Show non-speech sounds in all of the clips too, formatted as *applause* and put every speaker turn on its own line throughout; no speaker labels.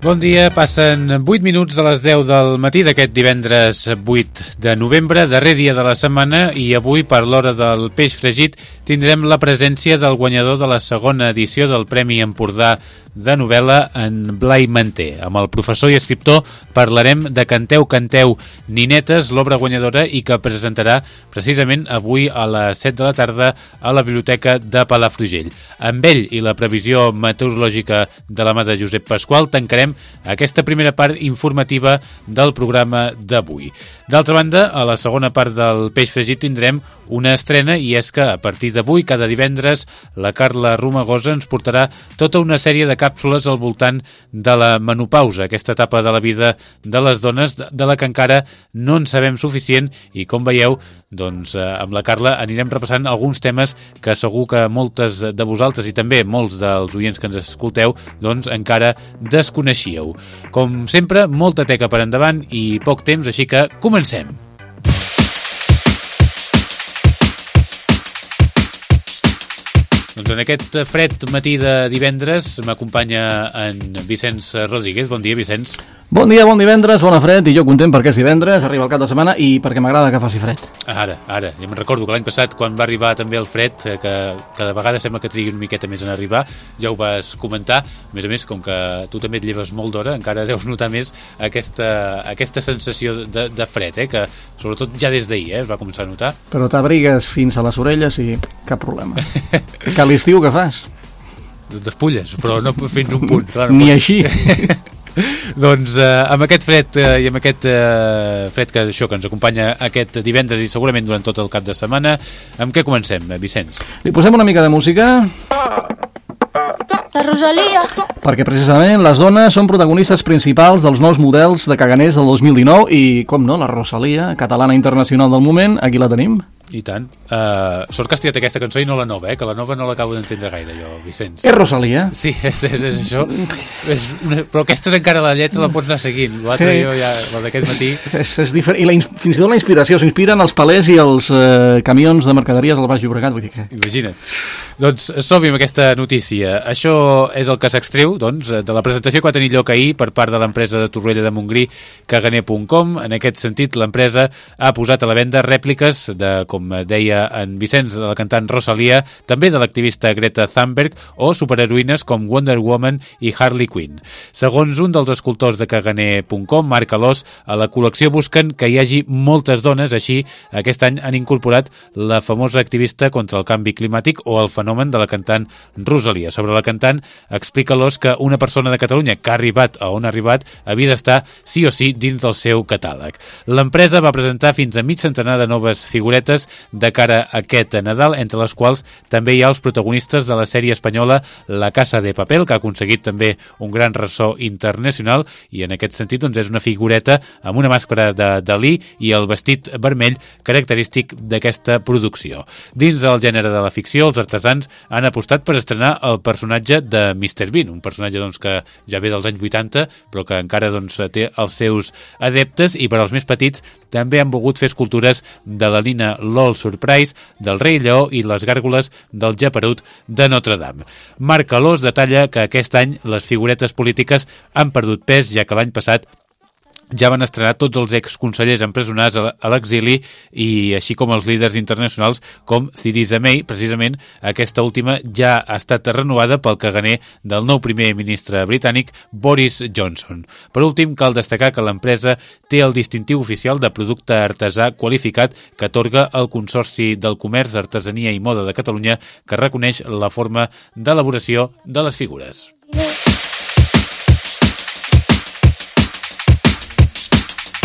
Bon dia, passen 8 minuts a les 10 del matí d'aquest divendres 8 de novembre, darrer dia de la setmana, i avui, per l'hora del peix fregit, tindrem la presència del guanyador de la segona edició del Premi Empordà de novel·la en Blai Manté. Amb el professor i escriptor parlarem de Canteu, Canteu, Ninetes, l'obra guanyadora i que presentarà precisament avui a les 7 de la tarda a la Biblioteca de Palafrugell. Amb ell i la previsió meteorològica de la mà de Josep Pasqual tancarem aquesta primera part informativa del programa d'avui. D'altra banda, a la segona part del Peix Fregit tindrem una estrena i és que a partir d'avui, cada divendres, la Carla Romagosa ens portarà tota una sèrie de càpsules al voltant de la menopausa, aquesta etapa de la vida de les dones de la que encara no en sabem suficient i com veieu, doncs eh, amb la Carla anirem repassant alguns temes que segur que moltes de vosaltres i també molts dels oients que ens escolteu doncs encara desconeixíeu. Com sempre, molta teca per endavant i poc temps, així que comencem! Doncs en aquest fred matí de divendres m'acompanya en Vicenç Rodríguez. Bon dia, Vicenç.
Bon dia, bon divendres, bona fred, i jo content perquè és divendres, arriba el cap de setmana i perquè m'agrada que faci fred.
Ara, ara. Ja me'n recordo que l'any passat, quan va arribar també el fred, eh, que cada vegada sembla que trigui una miqueta més en arribar, ja ho vas comentar. A més a més, com que tu també et lleves molt d'hora, encara deus notar més aquesta, aquesta sensació de, de fred, eh, que sobretot ja des d'ahir eh, es va començar a notar.
Però t'abrigues fins a les orelles i cap problema. que l'estiu què fas? *laughs*
Despulles, però no fins un punt. Clar,
no Ni pots... així. *laughs* *laughs*
doncs eh, amb aquest fred eh, i amb aquest eh, fred que això que ens acompanya aquest divendres i segurament durant tot el cap de setmana, amb què comencem, Vicenç?
Li posem una mica de música?
La Rosalia.
Perquè precisament les dones són protagonistes principals dels nous models de caganers del 2019 i, com no, la Rosalia, catalana internacional del moment, aquí la tenim.
I tant. Uh, sort que has triat aquesta cançó i no la nova, eh? que la nova no l'acabo d'entendre gaire, jo, Vicenç.
És Rosalia?
Sí, *laughs* és, és, és això. és una... Però aquesta és encara la lletra, la pots anar seguint. L'altre sí. jo ja, la d'aquest matí...
És, és diferent. I la, fins i tot la inspiració, s'inspiren els palers i els eh, camions de mercaderies al Baix Llobregat, vull dir que...
Imagina't. Doncs som amb aquesta notícia. Això és el que s'extreu doncs, de la presentació que va tenir lloc ahir per part de l'empresa de Torrella de Montgrí, caganer.com. En aquest sentit, l'empresa ha posat a la venda rèpliques de, com deia en Vicenç, de la cantant Rosalia, també de l'activista Greta Thunberg o superheroïnes com Wonder Woman i Harley Quinn. Segons un dels escultors de caganer.com, Marc Alós, a la col·lecció busquen que hi hagi moltes dones, així aquest any han incorporat la famosa activista contra el canvi climàtic o el fenomen de la cantant Rosalia. Sobre la cantant, explica l'Os que una persona de Catalunya que ha arribat a on ha arribat havia d'estar sí o sí dins del seu catàleg. L'empresa va presentar fins a mig centenar de noves figuretes de cara a aquest Nadal, entre les quals també hi ha els protagonistes de la sèrie espanyola La Casa de Papel, que ha aconseguit també un gran ressò internacional i en aquest sentit doncs, és una figureta amb una màscara de Dalí i el vestit vermell característic d'aquesta producció. Dins del gènere de la ficció, els artesans han apostat per estrenar el personatge de Mr. Bean, un personatge doncs, que ja ve dels anys 80, però que encara doncs, té els seus adeptes, i per als més petits també han volgut fer escultures de la Nina LOL Surprise, del Rei Lleó i les gàrgoles del Japerut de Notre Dame. Marc Alós detalla que aquest any les figuretes polítiques han perdut pes, ja que l'any passat ja van estrenar tots els exconsellers empresonats a l'exili i així com els líders internacionals com Theresa May, precisament aquesta última ja ha estat renovada pel caganer del nou primer ministre britànic Boris Johnson. Per últim, cal destacar que l'empresa té el distintiu oficial de producte artesà qualificat que atorga el Consorci del Comerç, Artesania i Moda de Catalunya que reconeix la forma d'elaboració de les figures.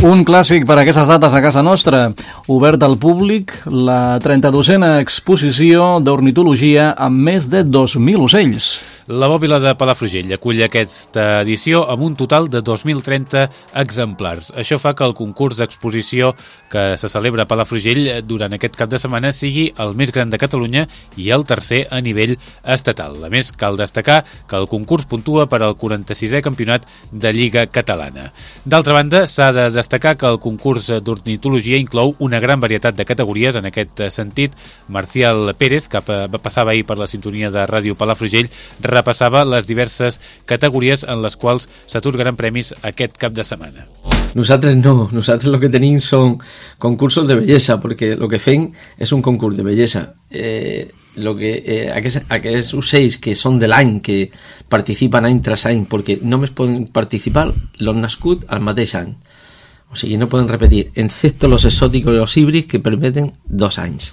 Un clàssic per a aquestes dates a casa nostra. Obert al públic la 32a exposició d'ornitologia amb més de 2.000 ocells.
La bòbila de Palafrugell acull aquesta edició amb un total de 2.030 exemplars. Això fa que el concurs d'exposició que se celebra a Palafrugell durant aquest cap de setmana sigui el més gran de Catalunya i el tercer a nivell estatal. A més, cal destacar que el concurs puntua per al 46è campionat de Lliga Catalana. D'altra banda, s'ha de destacar que el concurs d'ornitologia inclou una gran varietat de categories. En aquest sentit, Marcial Pérez, que passava ahir per la sintonia de Ràdio Palafrugell, repassava les diverses categories en les quals s'atorgaran premis aquest cap de setmana.
Nosaltres no, nosaltres lo que tenim són concursos de bellesa, perquè el que fem és un concurs de bellesa. Eh, lo que, eh, aquests, aquests ocells que són de l'any, que participen any tras any, perquè només poden participar los nascut al mateix any. O sigui, no poden repetir, excepto los exóticos i los híbrids que permeten dos anys.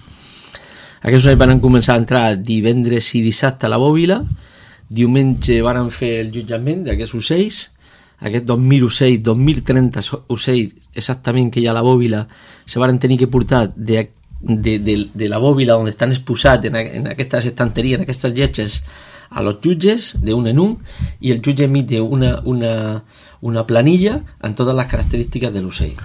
Aquests ocells van començar a entrar divendres i dissabte a la bòbila, diumenge varen fer el jutjament d'aquests ocells, aquests 2.000 ocells, 2.030 ocells exactament que hi ha a la bòbila, se varen tenir que portar de, de, de, de la bòbila on estan exposats en, en aquestes estanteries, en aquestes lletges, a los jutges de un en un i el jutge emite una, una, una planilla amb totes les característiques de l'ocell.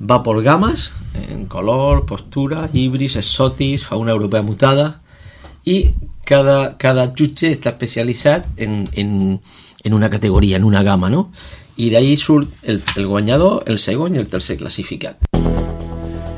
Va por gamas, en color, postura, híbrids, exòtics, fauna europea mutada i cada, cada jutge està especialitzat en, en, en una categoria, en una gamma, no? I d'ahir surt el, el guanyador, el segon i el tercer classificat.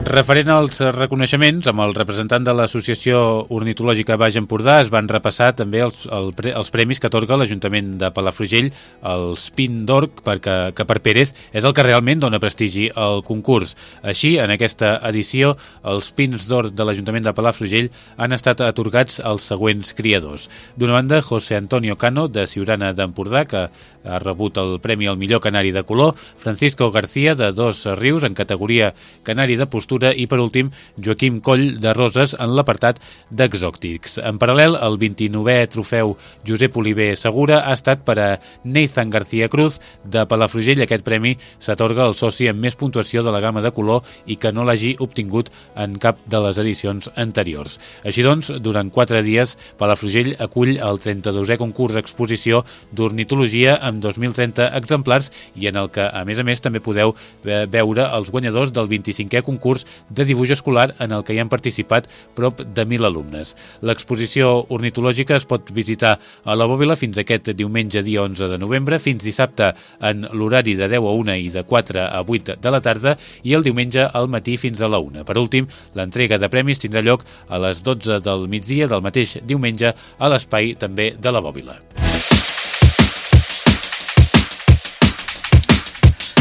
Referent als reconeixements, amb el representant de l'Associació Ornitològica Baix Empordà es van repassar també els, el, els premis que atorga l'Ajuntament de Palafrugell, el Spin d'Orc, perquè, que per Pérez és el que realment dona prestigi al concurs. Així, en aquesta edició, els Pins d'Or de l'Ajuntament de Palafrugell han estat atorgats als següents criadors. D'una banda, José Antonio Cano, de Ciurana d'Empordà, que ha rebut el Premi al millor canari de color, Francisco García, de Dos Rius, en categoria canari de postura, Cultura i, per últim, Joaquim Coll de Roses en l'apartat d'exòtics. En paral·lel, el 29è trofeu Josep Oliver Segura ha estat per a Nathan García Cruz de Palafrugell. Aquest premi s'atorga al soci amb més puntuació de la gamma de color i que no l'hagi obtingut en cap de les edicions anteriors. Així doncs, durant quatre dies, Palafrugell acull el 32è concurs d'exposició d'ornitologia amb 2.030 exemplars i en el que, a més a més, també podeu veure els guanyadors del 25è concurs de dibuix escolar en el que hi han participat prop de 1.000 alumnes. L'exposició ornitològica es pot visitar a la Bòbila fins aquest diumenge dia 11 de novembre, fins dissabte en l'horari de 10 a 1 i de 4 a 8 de la tarda i el diumenge al matí fins a la 1. Per últim, l'entrega de premis tindrà lloc a les 12 del migdia del mateix diumenge a l'espai també de la Bòbila.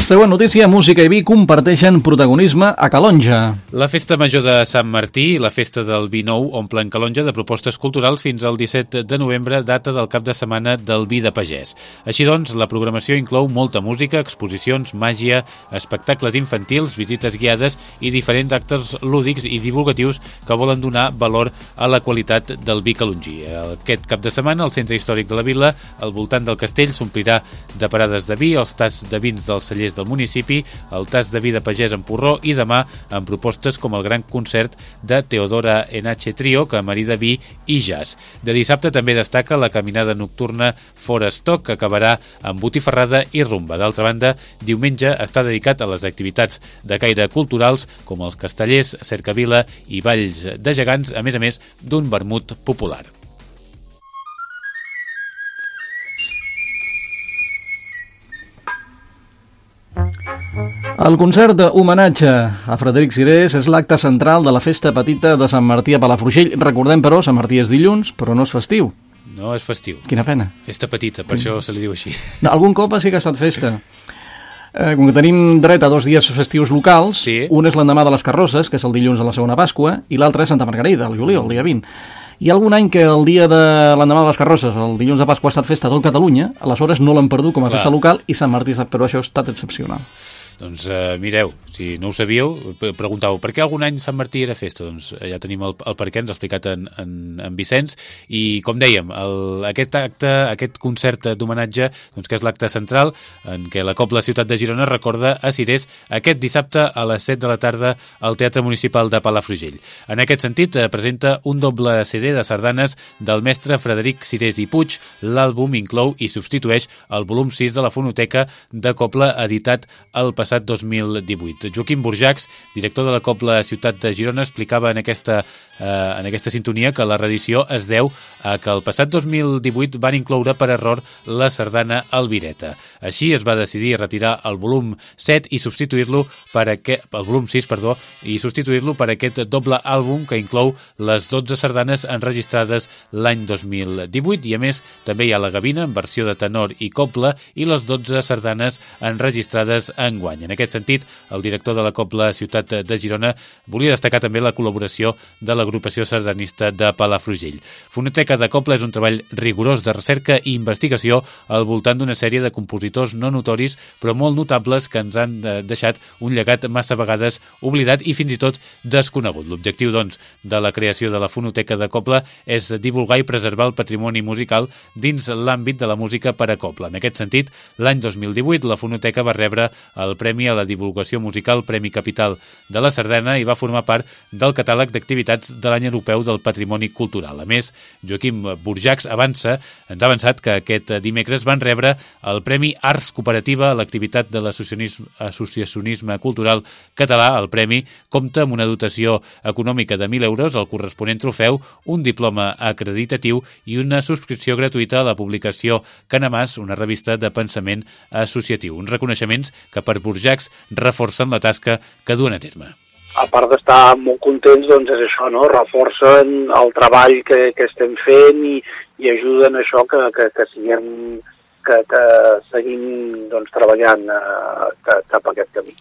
Següent notícia, música i vi comparteixen protagonisme a Calonja.
La festa major de Sant Martí i la festa del vi nou omplen Calonja de propostes culturals fins al 17 de novembre, data del cap de setmana del vi de pagès. Així doncs, la programació inclou molta música, exposicions, màgia, espectacles infantils, visites guiades i diferents actes lúdics i divulgatius que volen donar valor a la qualitat del vi calongí. Aquest cap de setmana, el centre històric de la vila, al voltant del castell, s'omplirà de parades de vi, els tas de vins dels cellers des del municipi, el tas de vida pagès en porró i demà amb propostes com el gran concert de Teodora NH Trio, que marida vi i jazz. De dissabte també destaca la caminada nocturna Forestock, que acabarà amb botifarrada i rumba. D'altra banda, diumenge està dedicat a les activitats de caire culturals com els castellers, cercavila i balls de gegants, a més a més d'un vermut popular.
El concert d'homenatge a Frederic Cirés és l'acte central de la festa petita de Sant Martí a Palafrugell. Recordem, però, Sant Martí és dilluns, però no és festiu.
No és festiu.
Quina pena.
Festa petita, per això se li diu així.
No, algun cop sí que ha estat festa. Eh, com que tenim dret a dos dies festius locals,
Sí.
un és l'endemà de les carrosses, que és el dilluns de la segona Pasqua, i l'altre és Santa Margarida, el juliol, el dia 20. Hi ha algun any que el dia de l'endemà de les carrosses, el dilluns de Pasqua, ha estat festa a tot Catalunya, aleshores no l'han perdut com a
Clar.
festa local i Sant Martí, però això ha estat excepcional.
Doncs eh, mireu, si no ho sabíeu, pre- preguntàveu per què algun any Sant Martí era festa? Doncs eh, ja tenim el, el per què, ens ha explicat en, en, en Vicenç, i com dèiem, el, aquest acte, aquest concert d'homenatge, doncs que és l'acte central, en què la Copla Ciutat de Girona recorda a Cirés aquest dissabte a les 7 de la tarda al Teatre Municipal de Palafrugell. En aquest sentit, eh, presenta un doble CD de sardanes del mestre Frederic Cirés i Puig. L'àlbum inclou i substitueix el volum 6 de la fonoteca de Copla editat el passat 2018. Joaquim Burjacs, director de la Copla Ciutat de Girona, explicava en aquesta, eh, en aquesta sintonia que la reedició es deu a que el passat 2018 van incloure per error la sardana Alvireta. Així es va decidir retirar el volum 7 i substituir-lo per aquest, el volum 6, perdó, i substituir-lo per aquest doble àlbum que inclou les 12 sardanes enregistrades l'any 2018 i a més també hi ha la gavina en versió de tenor i copla i les 12 sardanes enregistrades en guany. En aquest sentit, el director de la Copla Ciutat de Girona volia destacar també la col·laboració de l'agrupació sardanista de Palafrugell. Fonoteca de Copla és un treball rigorós de recerca i investigació al voltant d'una sèrie de compositors no notoris però molt notables que ens han eh, deixat un llegat massa vegades oblidat i fins i tot desconegut. L'objectiu, doncs, de la creació de la Fonoteca de Copla és divulgar i preservar el patrimoni musical dins l'àmbit de la música per a Copla. En aquest sentit, l'any 2018 la Fonoteca va rebre el Premi a la Divulgació Musical Premi Capital de la Sardana i va formar part del catàleg d'activitats de l'any europeu del patrimoni cultural. A més, Joaquim Burjacs avança, ens ha avançat que aquest dimecres van rebre el Premi Arts Cooperativa a l'activitat de l'associacionisme associacionisme cultural català. El premi compta amb una dotació econòmica de 1.000 euros, el corresponent trofeu, un diploma acreditatiu i una subscripció gratuïta a la publicació Canamàs, una revista de pensament associatiu. Uns reconeixements que per reforcen la tasca que duen a terme.
a part d'estar molt contents, doncs és això, no? Reforcen el treball que, que estem fent i, i ajuden a això que, que, que siguem que, que seguim doncs, treballant eh, ca- cap a aquest camí.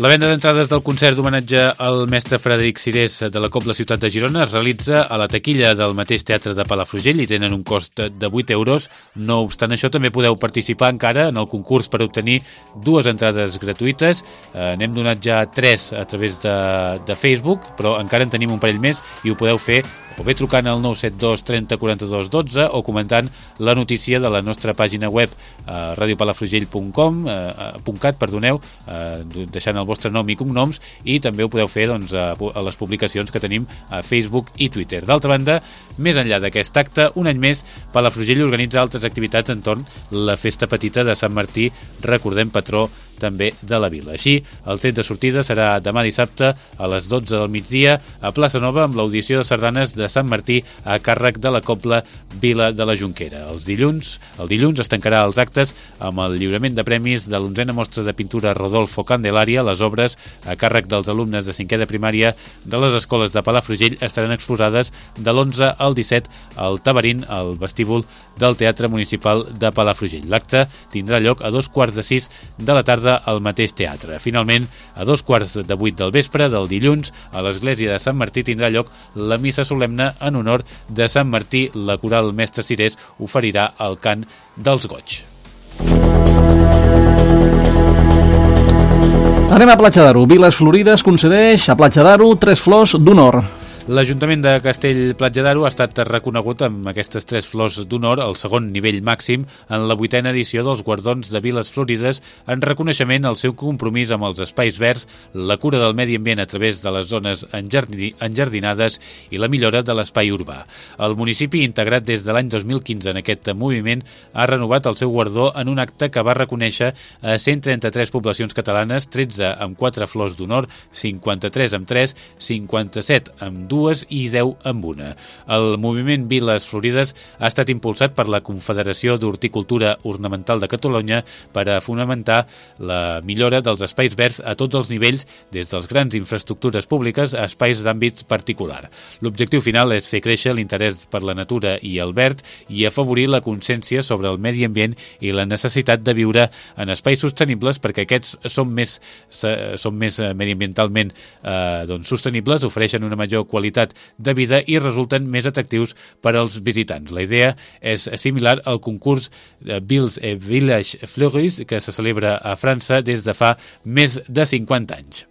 La venda d'entrades del concert d'homenatge al mestre Frederic Cirés de la Copla Ciutat de Girona es realitza a la taquilla del mateix teatre de Palafrugell i tenen un cost de 8 euros. No obstant això, també podeu participar encara en el concurs per obtenir dues entrades gratuïtes. Eh, N'hem donat ja tres a través de, de Facebook, però encara en tenim un parell més i ho podeu fer o bé trucant al 972 30 42 12 o comentant la notícia de la nostra pàgina web eh, radiopalafrugell.com eh, .cat, perdoneu, eh, deixant el vostre nom i cognoms i també ho podeu fer doncs, a, a les publicacions que tenim a Facebook i Twitter. D'altra banda, més enllà d'aquest acte, un any més, Palafrugell organitza altres activitats entorn la festa petita de Sant Martí, recordem patró també de la vila. Així, el tret de sortida serà demà dissabte a les 12 del migdia a Plaça Nova amb l'audició de sardanes de Sant Martí a càrrec de la Copla Vila de la Junquera. Els dilluns, el dilluns es tancarà els actes amb el lliurament de premis de l'onzena mostra de pintura Rodolfo Candelaria. Les obres a càrrec dels alumnes de cinquè de primària de les escoles de Palafrugell estaran exposades de l'11 al 17 al Tabarín, al vestíbul del Teatre Municipal de Palafrugell. L'acte tindrà lloc a dos quarts de sis de la tarda al mateix teatre. Finalment, a dos quarts de vuit del vespre del dilluns, a l'església de Sant Martí tindrà lloc la missa solemne en honor de Sant Martí. La coral Mestre Cirés oferirà el cant dels goig.
Anem a Platja d'Aro. Viles Florides concedeix a Platja d'Aro tres flors d'honor.
L'Ajuntament de Castell Platja d'Aro ha estat reconegut amb aquestes tres flors d'honor al segon nivell màxim en la vuitena edició dels Guardons de Viles Florides en reconeixement al seu compromís amb els espais verds, la cura del medi ambient a través de les zones enjardi enjardinades i la millora de l'espai urbà. El municipi, integrat des de l'any 2015 en aquest moviment, ha renovat el seu guardó en un acte que va reconèixer a 133 poblacions catalanes, 13 amb 4 flors d'honor, 53 amb 3, 57 amb 2 dues i 10 amb una. El moviment Viles Florides ha estat impulsat per la Confederació d'Horticultura Ornamental de Catalunya per a fonamentar la millora dels espais verds a tots els nivells, des dels grans infraestructures públiques a espais d'àmbit particular. L'objectiu final és fer créixer l'interès per la natura i el verd i afavorir la consciència sobre el medi ambient i la necessitat de viure en espais sostenibles perquè aquests són més, són més eh, mediambientalment eh, doncs, sostenibles, ofereixen una major qualitat de vida i resulten més atractius per als visitants. La idea és similar al concurs Bills Village Fleuris que se celebra a França des de fa més de 50 anys.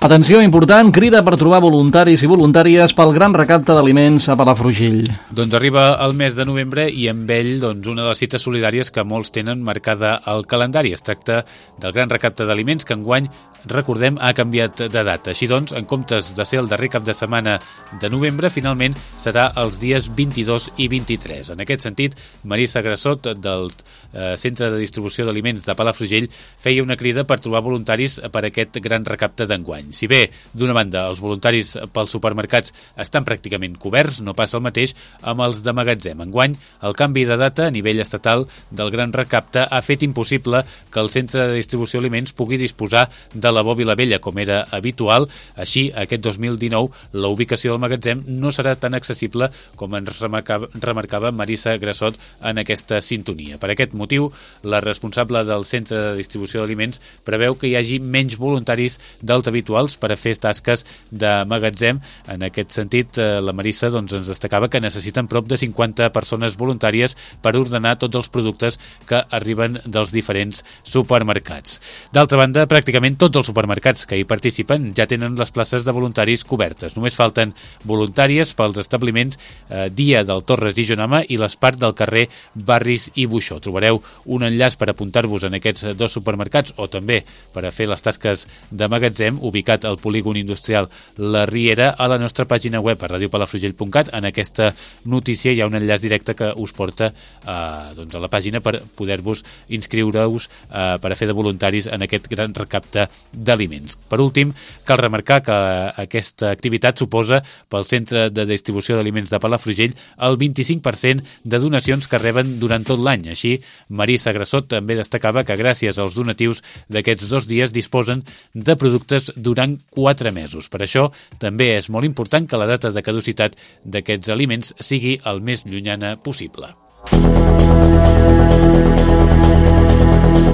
Atenció important, crida per trobar voluntaris i voluntàries pel gran recapte d'aliments a Palafrugell.
Doncs arriba el mes de novembre i amb ell doncs, una de les cites solidàries que molts tenen marcada al calendari. Es tracta del gran recapte d'aliments que enguany recordem, ha canviat de data. Així doncs, en comptes de ser el darrer cap de setmana de novembre, finalment serà els dies 22 i 23. En aquest sentit, Marissa Grassot, del eh, Centre de Distribució d'Aliments de Palafrugell, feia una crida per trobar voluntaris per aquest gran recapte d'enguany. Si bé, d'una banda, els voluntaris pels supermercats estan pràcticament coberts, no passa el mateix amb els de magatzem. Enguany, el canvi de data a nivell estatal del gran recapte ha fet impossible que el centre de distribució d'aliments pugui disposar de la bòbila vella com era habitual. Així, aquest 2019, la ubicació del magatzem no serà tan accessible com ens remarcava, remarcava Marissa Grassot en aquesta sintonia. Per aquest motiu, la responsable del centre de distribució d'aliments preveu que hi hagi menys voluntaris dels habituals habituals per a fer tasques de magatzem. En aquest sentit, eh, la Marissa doncs, ens destacava que necessiten prop de 50 persones voluntàries per ordenar tots els productes que arriben dels diferents supermercats. D'altra banda, pràcticament tots els supermercats que hi participen ja tenen les places de voluntaris cobertes. Només falten voluntàries pels establiments eh, Dia del Torres i Jonama i l'Espart del carrer Barris i Buixó. Trobareu un enllaç per apuntar-vos en aquests dos supermercats o també per a fer les tasques de magatzem ubicat al polígon industrial La Riera a la nostra pàgina web a radiopalafrugell.cat. En aquesta notícia hi ha un enllaç directe que us porta eh, doncs a la pàgina per poder-vos inscriure-us eh, per a fer de voluntaris en aquest gran recapte d'aliments. Per últim, cal remarcar que aquesta activitat suposa pel Centre de Distribució d'Aliments de Palafrugell el 25% de donacions que reben durant tot l'any. Així, Marissa Grassot també destacava que gràcies als donatius d'aquests dos dies disposen de productes durant 4 mesos. Per això també és molt important que la data de caducitat d'aquests aliments sigui el més llunyana possible.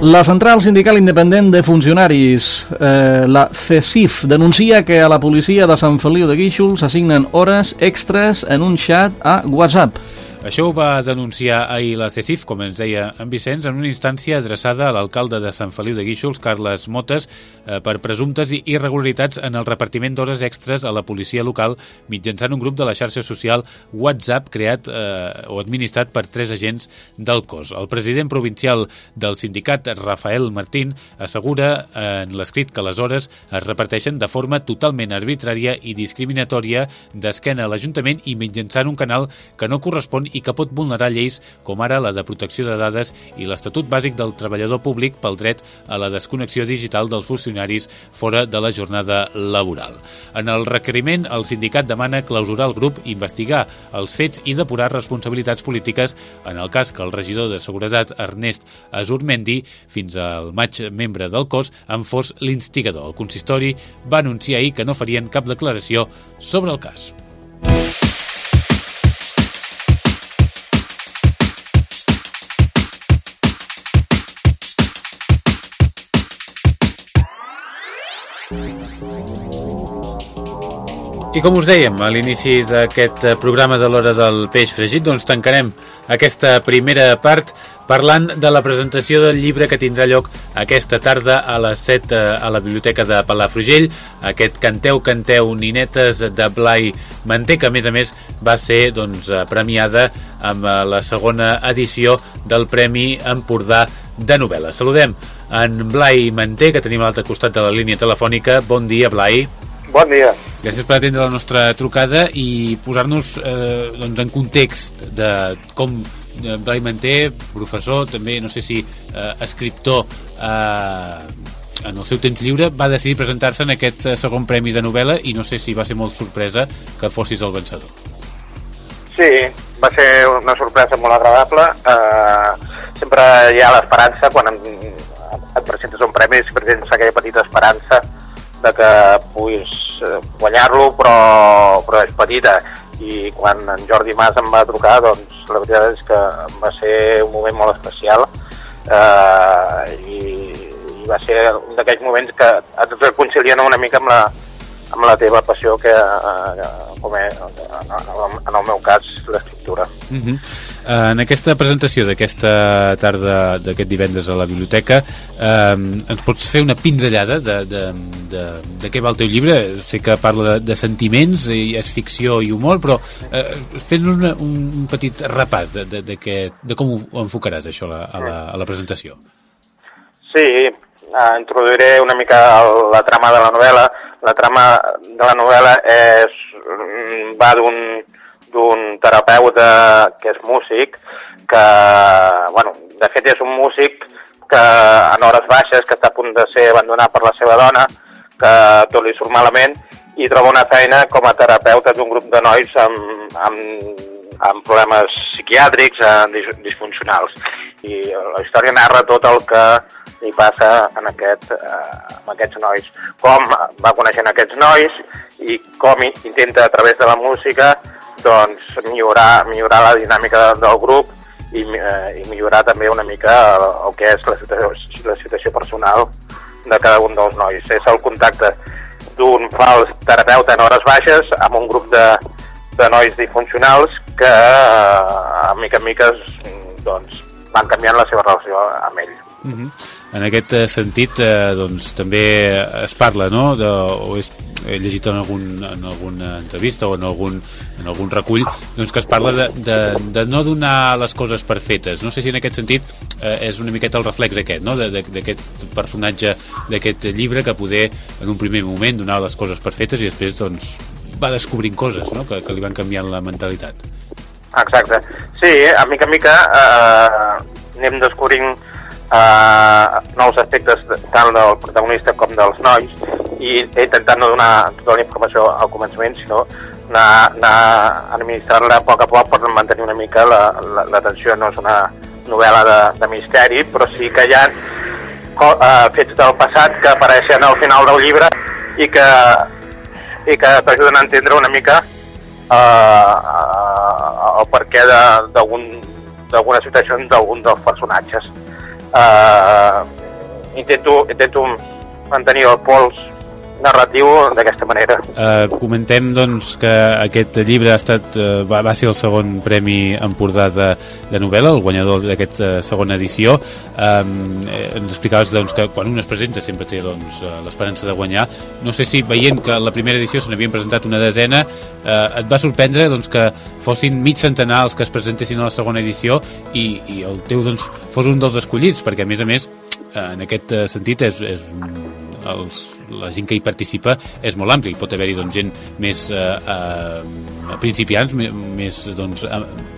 La Central Sindical Independent de Funcionaris, eh, la CESIF, denuncia que a la policia de Sant Feliu de Guíxols s'assignen hores extres en un xat a WhatsApp.
Això ho va denunciar ahir la CECIF, com ens deia en Vicenç, en una instància adreçada a l'alcalde de Sant Feliu de Guíxols, Carles Motes, eh, per presumptes irregularitats en el repartiment d'hores extres a la policia local mitjançant un grup de la xarxa social WhatsApp creat eh, o administrat per tres agents del cos. El president provincial del sindicat, Rafael Martín, assegura en l'escrit que les hores es reparteixen de forma totalment arbitrària i discriminatòria d'esquena a l'Ajuntament i mitjançant un canal que no correspon i que pot vulnerar lleis com ara la de protecció de dades i l'Estatut Bàsic del Treballador Públic pel dret a la desconnexió digital dels funcionaris fora de la jornada laboral. En el requeriment, el sindicat demana clausurar el grup, investigar els fets i depurar responsabilitats polítiques en el cas que el regidor de Seguretat Ernest Azurmendi, fins al maig membre del cos, en fos l'instigador. El consistori va anunciar ahir que no farien cap declaració sobre el cas. I com us dèiem a l'inici d'aquest eh, programa de l'hora del peix fregit, doncs tancarem aquesta primera part parlant de la presentació del llibre que tindrà lloc aquesta tarda a les 7 eh, a la Biblioteca de Palafrugell, aquest Canteu, Canteu, Ninetes de Blai Manté, que a més a més va ser doncs, eh, premiada amb la segona edició del Premi Empordà de novel·la. Saludem en Blai Manté, que tenim a l'altre costat de la línia telefònica. Bon dia, Blai.
Bon dia.
Gràcies per atendre la nostra trucada i posar-nos eh, doncs en context de com Blai Manté, professor, també no sé si eh, escriptor, eh, en el seu temps lliure va decidir presentar-se en aquest eh, segon premi de novel·la i no sé si va ser molt sorpresa que fossis el vencedor.
Sí, va ser una sorpresa molt agradable. Uh, sempre hi ha l'esperança quan em, et presentes un premi, sempre tens aquella petita esperança de que puguis eh, guanyar-lo, però, però és petita. I quan en Jordi Mas em va trucar, doncs la veritat és que va ser un moment molt especial eh, i, i va ser un d'aquells moments que et reconcilien una mica amb la, amb la teva passió que, eh, com és, en el meu cas, l'escriptura.
Uh -huh. En aquesta presentació d'aquesta tarda d'aquest divendres a la biblioteca eh, ens pots fer una pinzellada de, de, de, de què va el teu llibre? Sé que parla de, de sentiments i és ficció i humor, però eh, fes-nos un, un petit repàs de, de, de, que, de com ho enfocaràs això a la, a la, a la presentació.
Sí, eh, introduiré una mica el, la trama de la novel·la. La trama de la novel·la és, mm, va d'un d'un terapeuta que és músic, que, bueno, de fet és un músic que en hores baixes, que està a punt de ser abandonat per la seva dona, que tot li surt malament, i troba una feina com a terapeuta d'un grup de nois amb, amb, amb problemes psiquiàtrics, eh, disfuncionals. I la història narra tot el que li passa en aquest, eh, amb aquests nois. Com va coneixent aquests nois i com intenta a través de la música doncs, millorar, millorar la dinàmica del grup i, eh, i millorar també una mica el, el que és la situació, la situació personal de cada un dels nois. És el contacte d'un fals terapeuta en hores baixes amb un grup de, de nois disfuncionals que eh, a mica en mica doncs, van canviant la seva relació amb ell.
Uh -huh. En aquest eh, sentit, eh, doncs, també es parla, no?, de, o és, he llegit en, algun, en alguna entrevista o en algun, en algun recull doncs que es parla de, de, de no donar les coses per fetes. No sé si en aquest sentit eh, és una miqueta el reflex aquest, no?, d'aquest personatge d'aquest llibre que poder en un primer moment donar les coses per fetes i després doncs, va descobrint coses no? que, que li van canviant la mentalitat.
Exacte. Sí, a mica en mica eh, anem descobrint eh, nous aspectes tant del protagonista com dels nois i intentant no donar tota la informació al començament, sinó anar, anar administrar-la a poc a poc per mantenir una mica l'atenció. La, la, no és una novel·la de, de misteri, però sí que hi ha eh, fets del passat que apareixen al final del llibre i que, i que t'ajuden a entendre una mica eh, el perquè d'alguna situació d'algun dels personatges eh, intento, intento mantenir el pols narratiu d'aquesta manera.
Uh, comentem doncs que aquest llibre ha estat, uh, va, va ser el segon Premi Empordà de, de novel·la, el guanyador d'aquesta uh, segona edició. Eh, ens explicaves doncs, que quan un es presenta sempre té doncs, uh, l'esperança de guanyar. No sé si veient que la primera edició se n'havien presentat una desena, uh, et va sorprendre doncs, que fossin mig centenar els que es presentessin a la segona edició i, i el teu doncs, fos un dels escollits, perquè a més a més en aquest sentit és, és els, la gent que hi participa és molt ampli. Pot haver-hi doncs, gent més eh, eh, principiants, més doncs,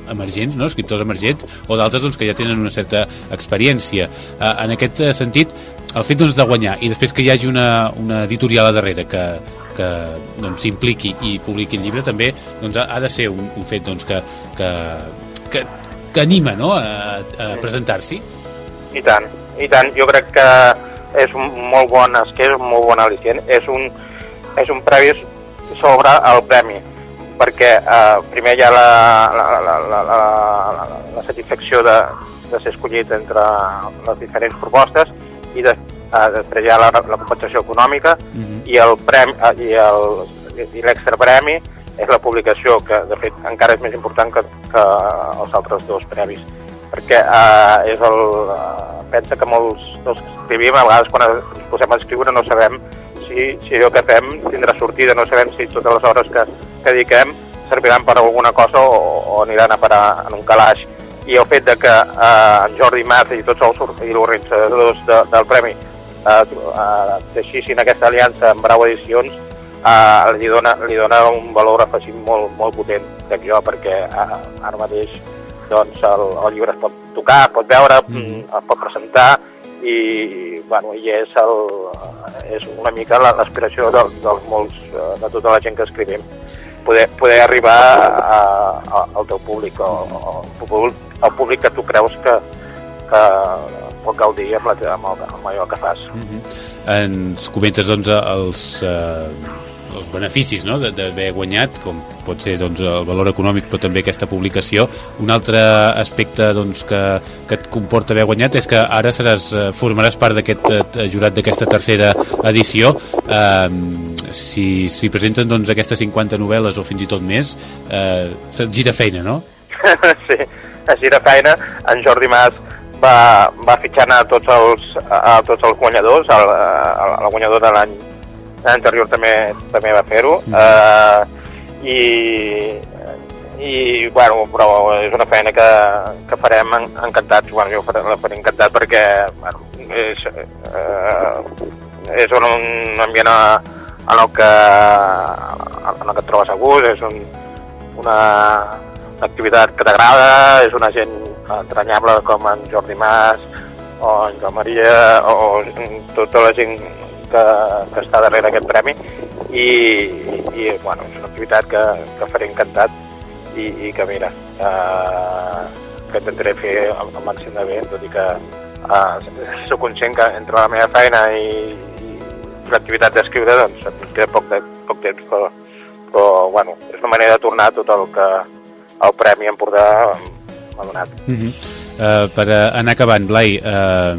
emergents, no? escriptors emergents, o d'altres doncs, que ja tenen una certa experiència. Eh, en aquest sentit, el fet doncs, de guanyar i després que hi hagi una, una editorial a darrere que, que doncs, s'impliqui i publiqui el llibre també doncs, ha de ser un, un fet doncs, que, que, que, que anima no? a, a presentar-s'hi.
I tant, i tant. Jo crec que és un molt bon esquer, un molt bon al·licient, és un, és un premi sobre el premi, perquè eh, primer hi ha la, la, la, la, la, la, la satisfacció de, de ser escollit entre les diferents propostes i de, eh, després hi ha la, la compensació econòmica mm -hmm. i el premi eh, i el i l'extra premi és la publicació, que de fet encara és més important que, que els altres dos premis perquè eh, és el, eh, pensa que molts dels que escrivim, a vegades quan ens posem a escriure no sabem si, si allò que fem tindrà sortida, no sabem si totes les hores que, que dediquem serviran per alguna cosa o, o aniran a parar en un calaix. I el fet de que eh, en Jordi Mas i tots els i organitzadors de, del Premi eh, eh, aquesta aliança amb Brau Edicions eh, li, dona, li dona un valor afegit molt, molt potent, crec jo, perquè eh, ara mateix doncs el, el llibre es pot tocar, pot veure, mm. es pot presentar i, bueno, i és, el, és una mica la- l'aspiració de, dels molts, eh, de tota la gent que escrivim poder, poder arribar a, a, al teu públic o, o, al públic que tu creus que, que pot gaudir amb, la, teva- amb, el, amb allò que fas.
Ens comentes doncs, els, eh, els beneficis no? d'haver guanyat, com pot ser doncs, el valor econòmic, però també aquesta publicació. Un altre aspecte doncs, que, que et comporta haver guanyat és que ara seràs, eh, formaràs part d'aquest eh, jurat d'aquesta tercera edició. Eh, si, si presenten doncs, aquestes 50 novel·les o fins i tot més, eh, se't gira feina, no? *laughs*
sí, així de feina. En Jordi Mas va, va fitxant a tots els, a tots els guanyadors. El, el, el guanyador de l'any anterior també també va fer-ho. Eh, i, i, bueno, però és una feina que, que farem en, encantats. Bueno, jo faré, la faré encantat perquè bueno, és, eh, és un, un ambient a, en el que, en el que et trobes a gust, és un, una, una activitat que t'agrada, és una gent entranyable com en Jordi Mas o en Joan Maria o tota la gent que, que està darrere aquest premi i, i bueno, és una activitat que, que faré encantat i, i que mira eh, que intentaré fer el, el màxim de bé tot i que eh, soc conscient que entre la meva feina i, i l'activitat d'escriure doncs em queda poc, de, poc temps però, però bueno, és una manera de tornar tot el que el Premi Empordà m'ha donat.
Uh -huh. uh, per uh, anar acabant, Blai, uh,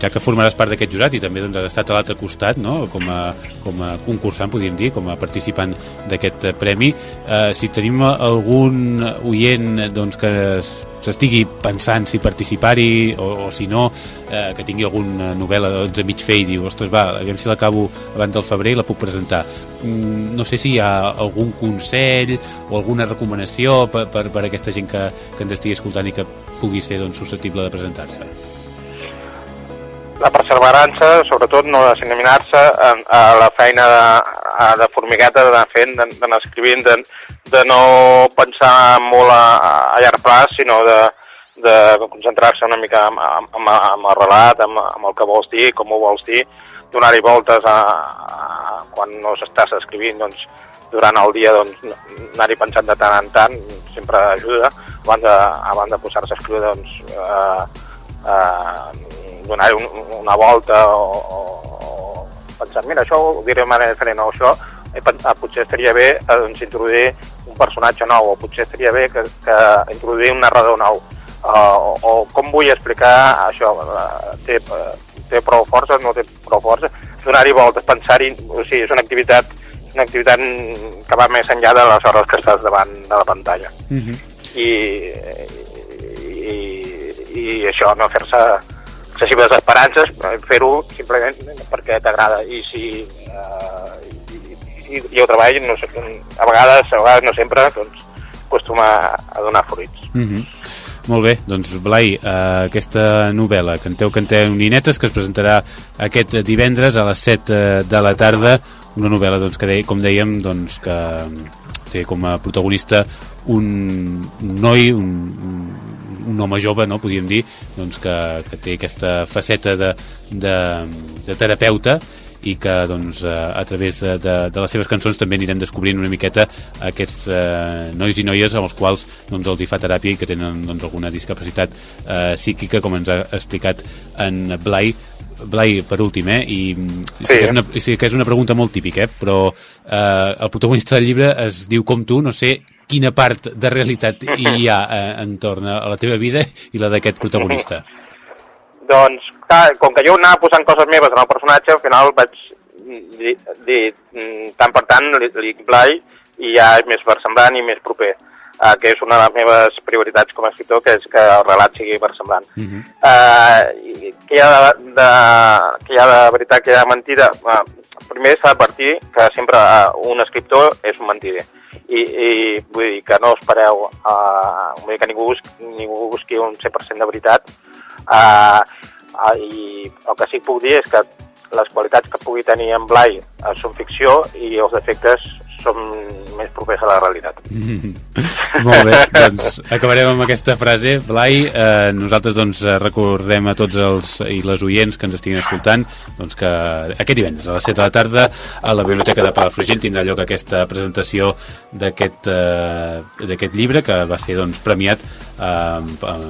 ja que formaràs part d'aquest jurat i també doncs, has estat a l'altre costat, no? com, a, com a concursant, podríem dir, com a participant d'aquest premi, uh, si tenim algun oient doncs, que s'estigui pensant si participar-hi o, o si no, eh, que tingui alguna novel·la doncs, a mig fer i diu, ostres, va, aviam si l'acabo abans del febrer i la puc presentar. Mm, no sé si hi ha algun consell o alguna recomanació per, per, per aquesta gent que, que ens estigui escoltant i que pugui ser doncs, susceptible de presentar-se.
La perseverança, sobretot no desanimar-se a la feina de, a, de formigueta d'anar fent, d'anar escrivint, de, de no pensar molt a, a llarg plaç, sinó de, de concentrar-se una mica amb, amb el relat, amb, amb el que vols dir, com ho vols dir, donar-hi voltes a, a, quan no s'estàs escrivint, doncs, durant el dia doncs, anar-hi pensant de tant en tant sempre ajuda, abans de, abans de posar-se a escriure doncs, eh, eh, donar-hi un, una volta o, o, pensar, mira, això ho diré de manera diferent, o això eh, potser estaria bé eh, doncs, introduir un personatge nou, o potser estaria bé que, que introduir un narrador nou, uh, o, o com vull explicar això, uh, té, uh, té prou força, no té prou força, donar-hi voltes, pensar-hi, o sigui, és una activitat una activitat que va més enllà de les hores que estàs davant de la pantalla.
Uh -huh.
I, i, i això, no fer-se excessives esperances, fer-ho simplement perquè t'agrada. I si eh, i, i el treball, no sé, a vegades, a vegades no sempre, doncs, acostuma a donar fruits.
Uh -huh. Molt bé, doncs Blai, eh, aquesta novel·la Canteu, canteu, ninetes, que es presentarà aquest divendres a les 7 de la tarda, una novel·la doncs, que, de, com dèiem, doncs, que té com a protagonista un, noi, un, un home jove, no, podríem dir, doncs, que, que té aquesta faceta de, de, de terapeuta i que doncs, a través de, de, les seves cançons també anirem descobrint una miqueta aquests eh, nois i noies amb els quals doncs, els hi fa teràpia i que tenen doncs, alguna discapacitat eh, psíquica, com ens ha explicat en Blai. Blai, per últim, eh? I sí, que és una, sí que és una pregunta molt típica, eh? però eh, el protagonista del llibre es diu com tu, no sé quina part de realitat hi ha eh, entorn a la teva vida i la d'aquest protagonista. *laughs*
Doncs, clar, com que jo anava posant coses meves en el personatge, al final vaig dir, dir tant per tant li, li i ja és més versemblant i més proper, uh, que és una de les meves prioritats com a escriptor, que és que el relat sigui versemblant. Uh -huh. uh, que, hi ha de, de, que hi ha de veritat, que hi ha de mentida? Uh, primer s'ha d'advertir que sempre uh, un escriptor és un mentider. I, i vull dir que no espereu uh, vull dir que ningú busqui, ningú busqui un 100% de veritat. Uh, uh, i el que sí que puc dir és que les qualitats que pugui tenir en Blai són ficció i els defectes som més propers a la realitat. *laughs*
Molt bé, doncs acabarem amb aquesta frase. Blai, eh, nosaltres doncs recordem a tots els i les oients que ens estiguin escoltant doncs que aquest divendres a les 7 de la tarda a la Biblioteca de Palafrugell tindrà lloc aquesta presentació d'aquest eh, llibre que va ser doncs, premiat eh, amb, el,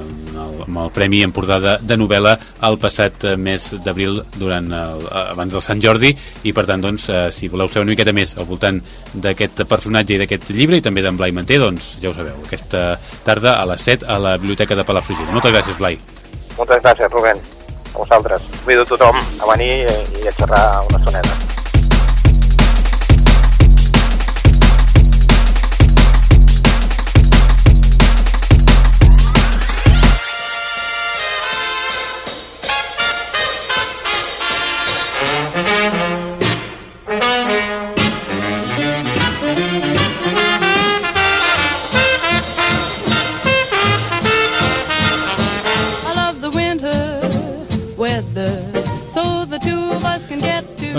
amb el Premi Empordà de, de novel·la el passat mes d'abril durant abans del Sant Jordi i per tant doncs, eh, si voleu saber una miqueta més al voltant d'aquest personatge i d'aquest llibre i també d'en Blai Manté, doncs ja ho sabeu, aquesta tarda a les 7 a la Biblioteca de Palafrugell. Moltes gràcies, Blai.
Moltes gràcies, Rubén. A vosaltres. Convido tothom a venir i, a xerrar una estoneta.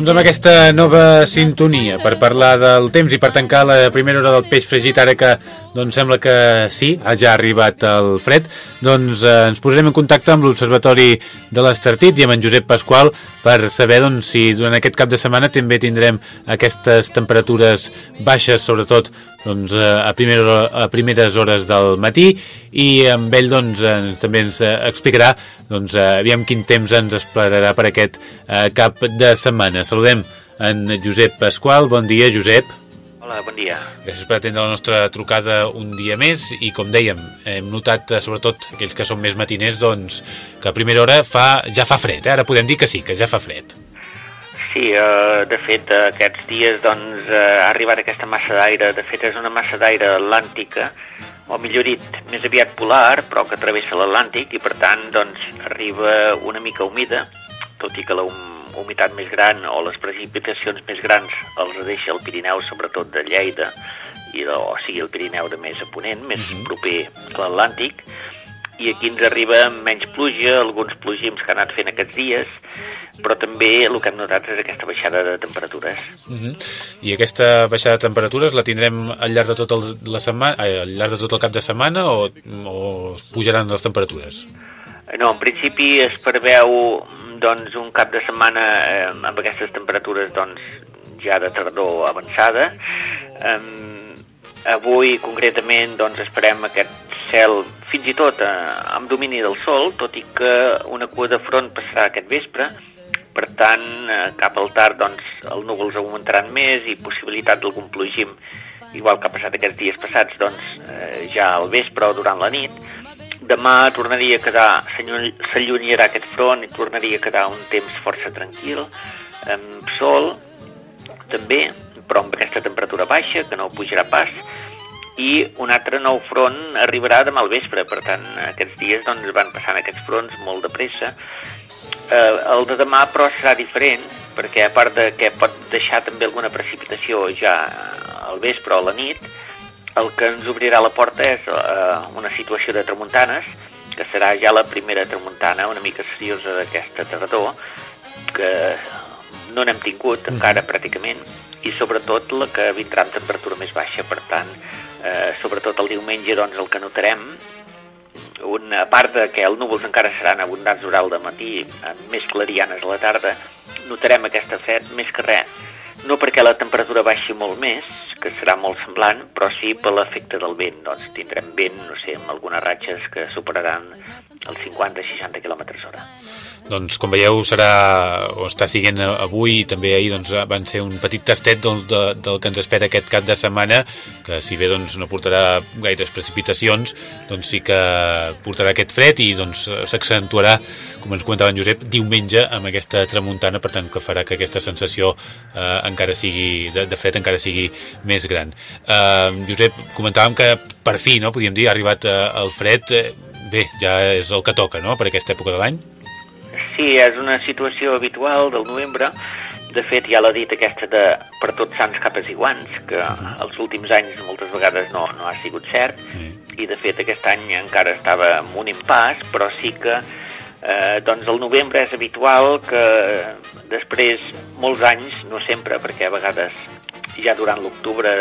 Doncs amb aquesta nova sintonia per parlar del temps i per tancar la primera hora del peix fregit, ara que doncs, sembla que sí, ha ja arribat el fred, doncs eh, ens posarem en contacte amb l'Observatori de l'Estartit i amb en Josep Pasqual per saber doncs, si durant aquest cap de setmana també tindrem aquestes temperatures baixes, sobretot doncs, eh, a, primera, a primeres hores del matí i amb ell doncs, també ens explicarà doncs, eh, aviam quin temps ens esperarà per aquest eh, cap de setmana. Saludem en Josep Pasqual. Bon dia, Josep.
Hola, bon dia.
Gràcies per atendre la nostra trucada un dia més i com dèiem, hem notat eh, sobretot aquells que són més matiners doncs, que a primera hora fa, ja fa fred, eh? ara podem dir que sí, que ja fa fred.
Sí, eh, de fet, aquests dies doncs, eh, ha arribat aquesta massa d'aire. De fet, és una massa d'aire atlàntica, o millor dit, més aviat polar, però que travessa l'Atlàntic i, per tant, doncs, arriba una mica humida, tot i que la hum humitat més gran o les precipitacions més grans els deixa el Pirineu, sobretot de Lleida, i de, o sigui, el Pirineu de més a ponent, més uh -huh. proper a l'Atlàntic, i aquí ens arriba menys pluja, alguns plogims que han anat fent aquests dies, però també el que hem notat és aquesta baixada de temperatures.
Uh -huh. I aquesta baixada de temperatures la tindrem al llarg de tot el, la setmana, eh, al llarg de tot el cap de setmana o, o pujaran les temperatures?
No, en principi es preveu doncs, un cap de setmana eh, amb aquestes temperatures doncs, ja de tardor avançada. Eh, avui, concretament, doncs, esperem aquest cel fins i tot eh, amb domini del sol, tot i que una cua de front passarà aquest vespre, per tant, eh, cap al tard doncs, els núvols augmentaran més i possibilitat d'algun plogim, igual que ha passat aquests dies passats, doncs, eh, ja al vespre o durant la nit. Demà tornaria a quedar, s'allunyarà aquest front i tornaria a quedar un temps força tranquil, amb sol, també, però amb aquesta temperatura baixa, que no pujarà pas, i un altre nou front arribarà demà al vespre, per tant, aquests dies doncs, van passant aquests fronts molt de pressa. Eh, el de demà, però, serà diferent, perquè a part de que pot deixar també alguna precipitació ja al vespre o a la nit, el que ens obrirà la porta és eh, una situació de tramuntanes, que serà ja la primera tramuntana una mica seriosa d'aquesta tardor, que no n'hem tingut encara pràcticament, i sobretot la que vindrà amb temperatura més baixa, per tant, eh, sobretot el diumenge doncs el que notarem una part de que els núvols encara seran abundants durant el matí, amb més clarianes a la tarda, notarem aquesta fred més que res, no perquè la temperatura baixi molt més, que serà molt semblant, però sí per l'efecte del vent, doncs tindrem vent, no sé, amb algunes ratxes que superaran els 50-60 km hora.
Doncs com veieu serà o està siguent avui i també ahir doncs, van ser un petit tastet del, de, del que ens espera aquest cap de setmana que si bé doncs, no portarà gaires precipitacions doncs sí que portarà aquest fred i doncs s'accentuarà com ens comentava en Josep diumenge amb aquesta tramuntana per tant que farà que aquesta sensació eh, encara sigui de, de fred encara sigui més gran eh, Josep, comentàvem que per fi no, podríem dir, ha arribat eh, el fred eh, bé, ja és el que toca no?, per aquesta època de l'any
Sí, és una situació habitual del novembre. De fet, ja l'ha dit aquesta de per tots sants capes i guants, que els últims anys moltes vegades no, no ha sigut cert, i de fet aquest any encara estava en un impàs, però sí que eh, doncs el novembre és habitual que després, molts anys, no sempre, perquè a vegades ja durant l'octubre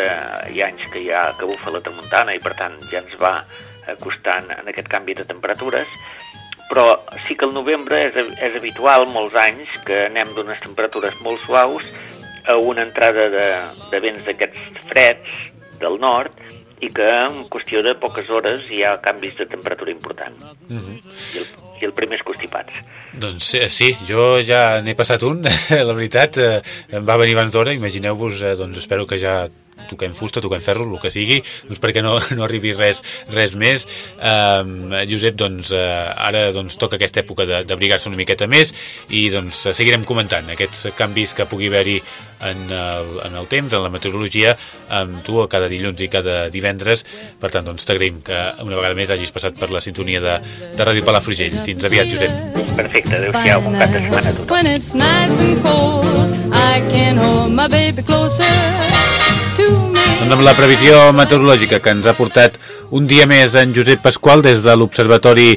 hi ha anys que ja que bufa la tramuntana i per tant ja ens va acostant en aquest canvi de temperatures, però sí que el novembre és, és habitual molts anys que anem d'unes temperatures molt suaus a una entrada de, de vents d'aquests freds del nord i que en qüestió de poques hores hi ha canvis de temperatura important.
Mm -hmm.
I, el, I el primer és constipats.
Doncs eh, sí, jo ja n'he passat un, *laughs* la veritat, eh, em va venir abans d'hora, imagineu-vos, eh, doncs espero que ja toquem fusta, toquem ferro, el que sigui, doncs perquè no, no arribi res, res més. Um, Josep, doncs, uh, ara doncs, toca aquesta època d'abrigar-se una miqueta més i doncs seguirem comentant aquests canvis que pugui haver-hi en, el, en el temps, en la meteorologia, amb tu a cada dilluns i cada divendres. Per tant, doncs, t'agraïm que una vegada més hagis passat per la sintonia de, de Ràdio Palafrugell. Fins aviat, Josep.
Perfecte, adéu-siau, bon cap de setmana a tothom.
When it's nice and cold, I can hold my baby closer.
Doncs amb la previsió meteorològica que ens ha portat un dia més en Josep Pasqual des de l'Observatori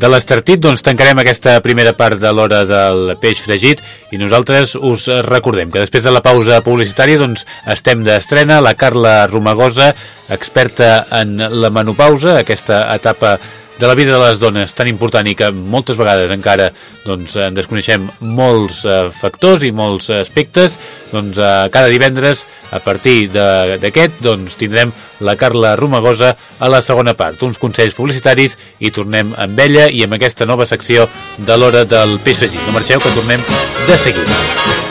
de l'Estartit, doncs tancarem aquesta primera part de l'hora del peix fregit i nosaltres us recordem que després de la pausa publicitària doncs estem d'estrena la Carla Romagosa, experta en la menopausa, aquesta etapa de la vida de les dones tan important i que moltes vegades encara doncs, en desconeixem molts eh, factors i molts aspectes doncs, eh, cada divendres a partir d'aquest doncs, tindrem la Carla Romagosa a la segona part, uns consells publicitaris i tornem amb ella i amb aquesta nova secció de l'hora del PSG. No marxeu que tornem de seguida.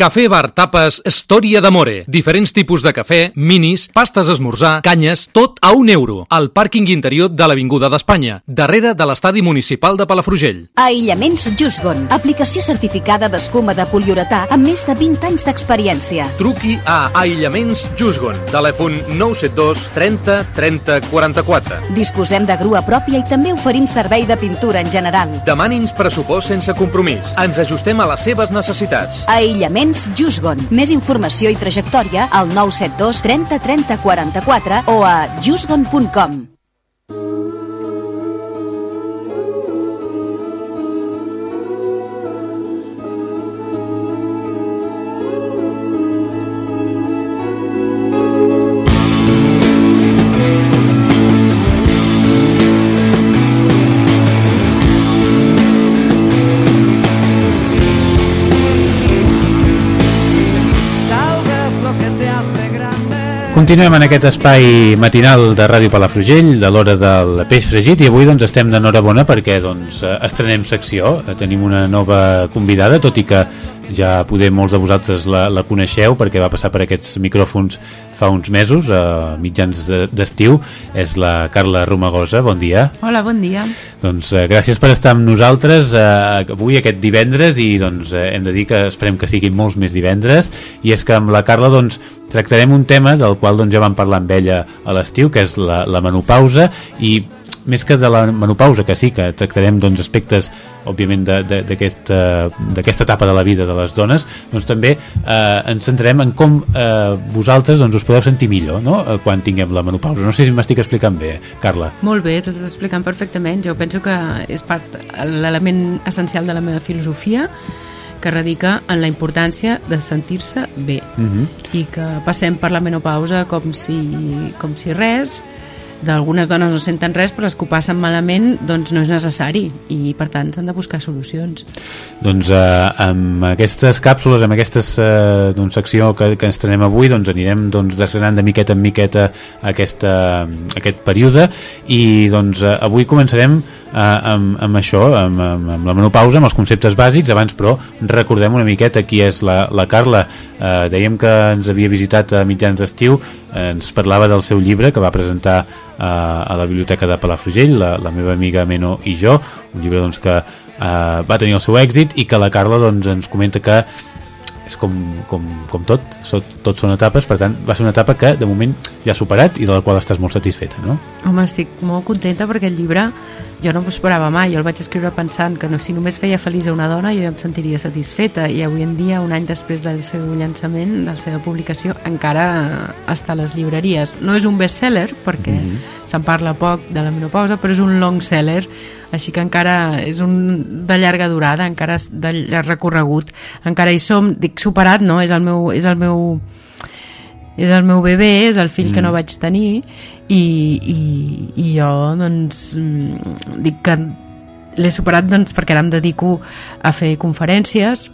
Cafè Bar Tapes Storia d'Amore. Diferents tipus de cafè, minis, pastes esmorzar, canyes, tot a un euro. Al pàrquing interior de l'Avinguda d'Espanya, darrere de l'estadi municipal de Palafrugell.
Aïllaments Jusgon, aplicació certificada d'escuma de poliuretà amb més de 20 anys d'experiència.
Truqui a Aïllaments Jusgon. Telèfon 972 30 30 44.
Disposem de grua pròpia i també oferim servei de pintura en general.
Demani'ns pressupost sense compromís. Ens ajustem a les seves necessitats.
Aïllaments Jusgon. Més informació i trajectòria al 972 30 30 44 o a jusgon.com.
Continuem en aquest espai matinal de Ràdio Palafrugell, de l'hora del peix fregit, i avui doncs, estem d'enhorabona perquè doncs, eh, estrenem secció. Eh, Tenim una nova convidada, tot i que ja poder molts de vosaltres la, la coneixeu perquè va passar per aquests micròfons fa uns mesos, a mitjans de- d'estiu. És la Carla Romagosa, bon dia.
Hola, bon dia.
Doncs eh, gràcies per estar amb nosaltres eh, avui, aquest divendres, i doncs eh, hem de dir que esperem que siguin molts més divendres, i és que amb la Carla doncs, tractarem un tema del qual doncs, ja vam parlar amb ella a l'estiu, que és la, la menopausa, i més que de la menopausa, que sí, que tractarem doncs, aspectes, òbviament, de- de- d'aquesta etapa de la vida de les dones, doncs també eh, ens centrarem en com eh, vosaltres doncs, us podeu sentir millor no? Eh, quan tinguem la menopausa. No sé si m'estic explicant bé, Carla.
Molt bé, t'estàs explicant perfectament. Jo penso que és part l'element essencial de la meva filosofia que radica en la importància de sentir-se bé
Mhm.
i que passem per la menopausa com si, com si res d'algunes dones no senten res però les que ho passen malament doncs no és necessari. I per tant s'han de buscar solucions.
Doncs eh, amb aquestes càpsules, amb aquesta eh, doncs, secció que, que ens trenem avui, doncs anirem doncs, desgranant de miqueta en miqueta aquesta, aquest període. I doncs eh, avui començarem eh, amb, amb això, amb, amb, amb la menopausa, amb els conceptes bàsics, abans però recordem una miqueta qui és la, la Carla. Eh, dèiem que ens havia visitat a mitjans d'estiu, ens parlava del seu llibre que va presentar eh, a la Biblioteca de Palafrugell, la, la meva amiga Meno i jo, un llibre doncs, que eh, va tenir el seu èxit i que la Carla doncs, ens comenta que és com, com, com tot, so, tot són etapes, per tant va ser una etapa que de moment ja ha superat i de la qual estàs molt satisfeta, no?
Home, estic molt contenta perquè el llibre jo no m'ho esperava mai, jo el vaig escriure pensant que no, si només feia feliç a una dona jo ja em sentiria satisfeta i avui en dia, un any després del seu llançament, de la seva publicació, encara està a les llibreries. No és un bestseller perquè mm -hmm. se'n parla poc de la menopausa, però és un long seller, així que encara és un de llarga durada, encara és de llarg recorregut, encara hi som, dic superat, no? És el meu, és el meu és el meu bebè, és el fill mm. que no vaig tenir i, i, i jo doncs mm, dic que l'he superat doncs, perquè ara em dedico a fer conferències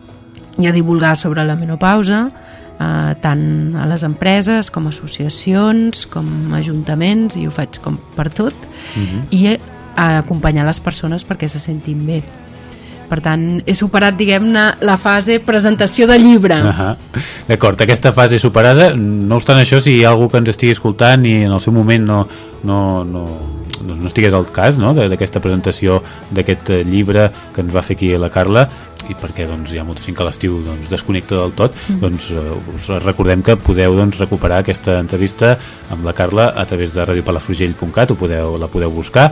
i a divulgar sobre la menopausa eh, tant a les empreses com associacions com ajuntaments i ho faig com per tot mm -hmm. i a acompanyar les persones perquè se sentin bé per tant, he superat, diguem-ne, la fase presentació de llibre. Uh
-huh. D'acord, aquesta fase superada, no obstant això, si hi ha algú que ens estigui escoltant i en el seu moment no, no, no, no estigués al cas no? d'aquesta presentació d'aquest eh, llibre que ens va fer aquí la Carla i perquè doncs, hi ha molta gent que l'estiu doncs, desconnecta del tot mm. doncs, uh, us recordem que podeu doncs, recuperar aquesta entrevista amb la Carla a través de radiopalafrugell.cat podeu, la podeu buscar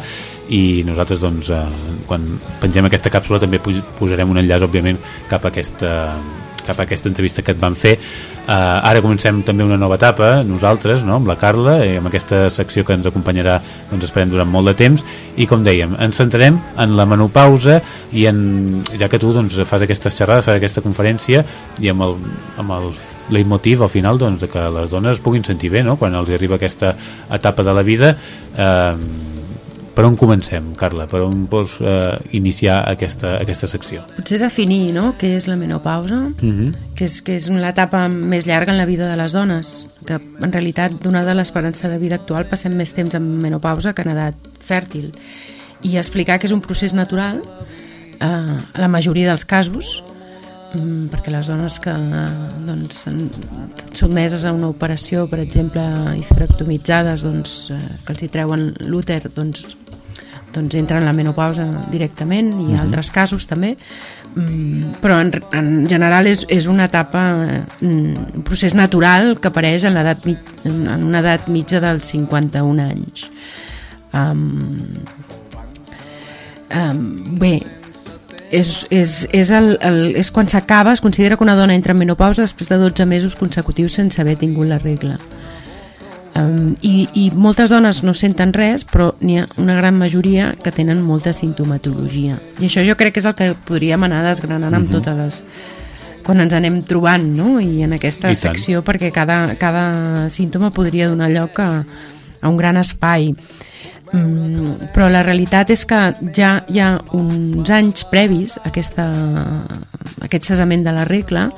i nosaltres doncs, uh, quan pengem aquesta càpsula també posarem un enllaç òbviament cap a aquesta cap a aquesta entrevista que et van fer uh, ara comencem també una nova etapa nosaltres, no? amb la Carla i amb aquesta secció que ens acompanyarà doncs esperem durant molt de temps i com dèiem ens centrarem en la menopausa i en, ja que tu doncs, fas aquestes xerrades, fas aquesta conferència i amb el, amb el leitmotiv al final doncs, que les dones puguin sentir bé no? quan els arriba aquesta etapa de la vida eh, per on comencem, Carla? Per on vols eh, iniciar aquesta, aquesta secció?
Potser definir no? què és la menopausa,
Mhm.
-huh. que és, que és l'etapa més llarga en la vida de les dones, que en realitat, donada l'esperança de vida actual, passem més temps en menopausa que en edat fèrtil. I explicar que és un procés natural, eh, a la majoria dels casos, mm, perquè les dones que doncs, sotmeses a una operació, per exemple, histerectomitzades, doncs, eh, que els hi treuen l'úter, doncs, doncs entren en la menopausa directament i
Mhm.
altres casos també mm, però en, en general és, és una etapa mm, un procés natural que apareix en, l'edat mig, en una edat mitja dels 51 anys um, um, bé és, és, és, el, el, és quan s'acaba, es considera que una dona entra en menopausa després de 12 mesos consecutius sense haver tingut la regla. Um, i, I moltes dones no senten res, però n'hi ha una gran majoria que tenen molta sintomatologia. I això jo crec que és el que podríem anar desgranant amb
Mhm.
totes les quan ens anem trobant no? i en aquesta
I tant.
secció perquè cada, cada símptoma podria donar lloc a, a un gran espai mm, però la realitat és que ja hi ha uns anys previs a, aquesta, a aquest cessament de la regla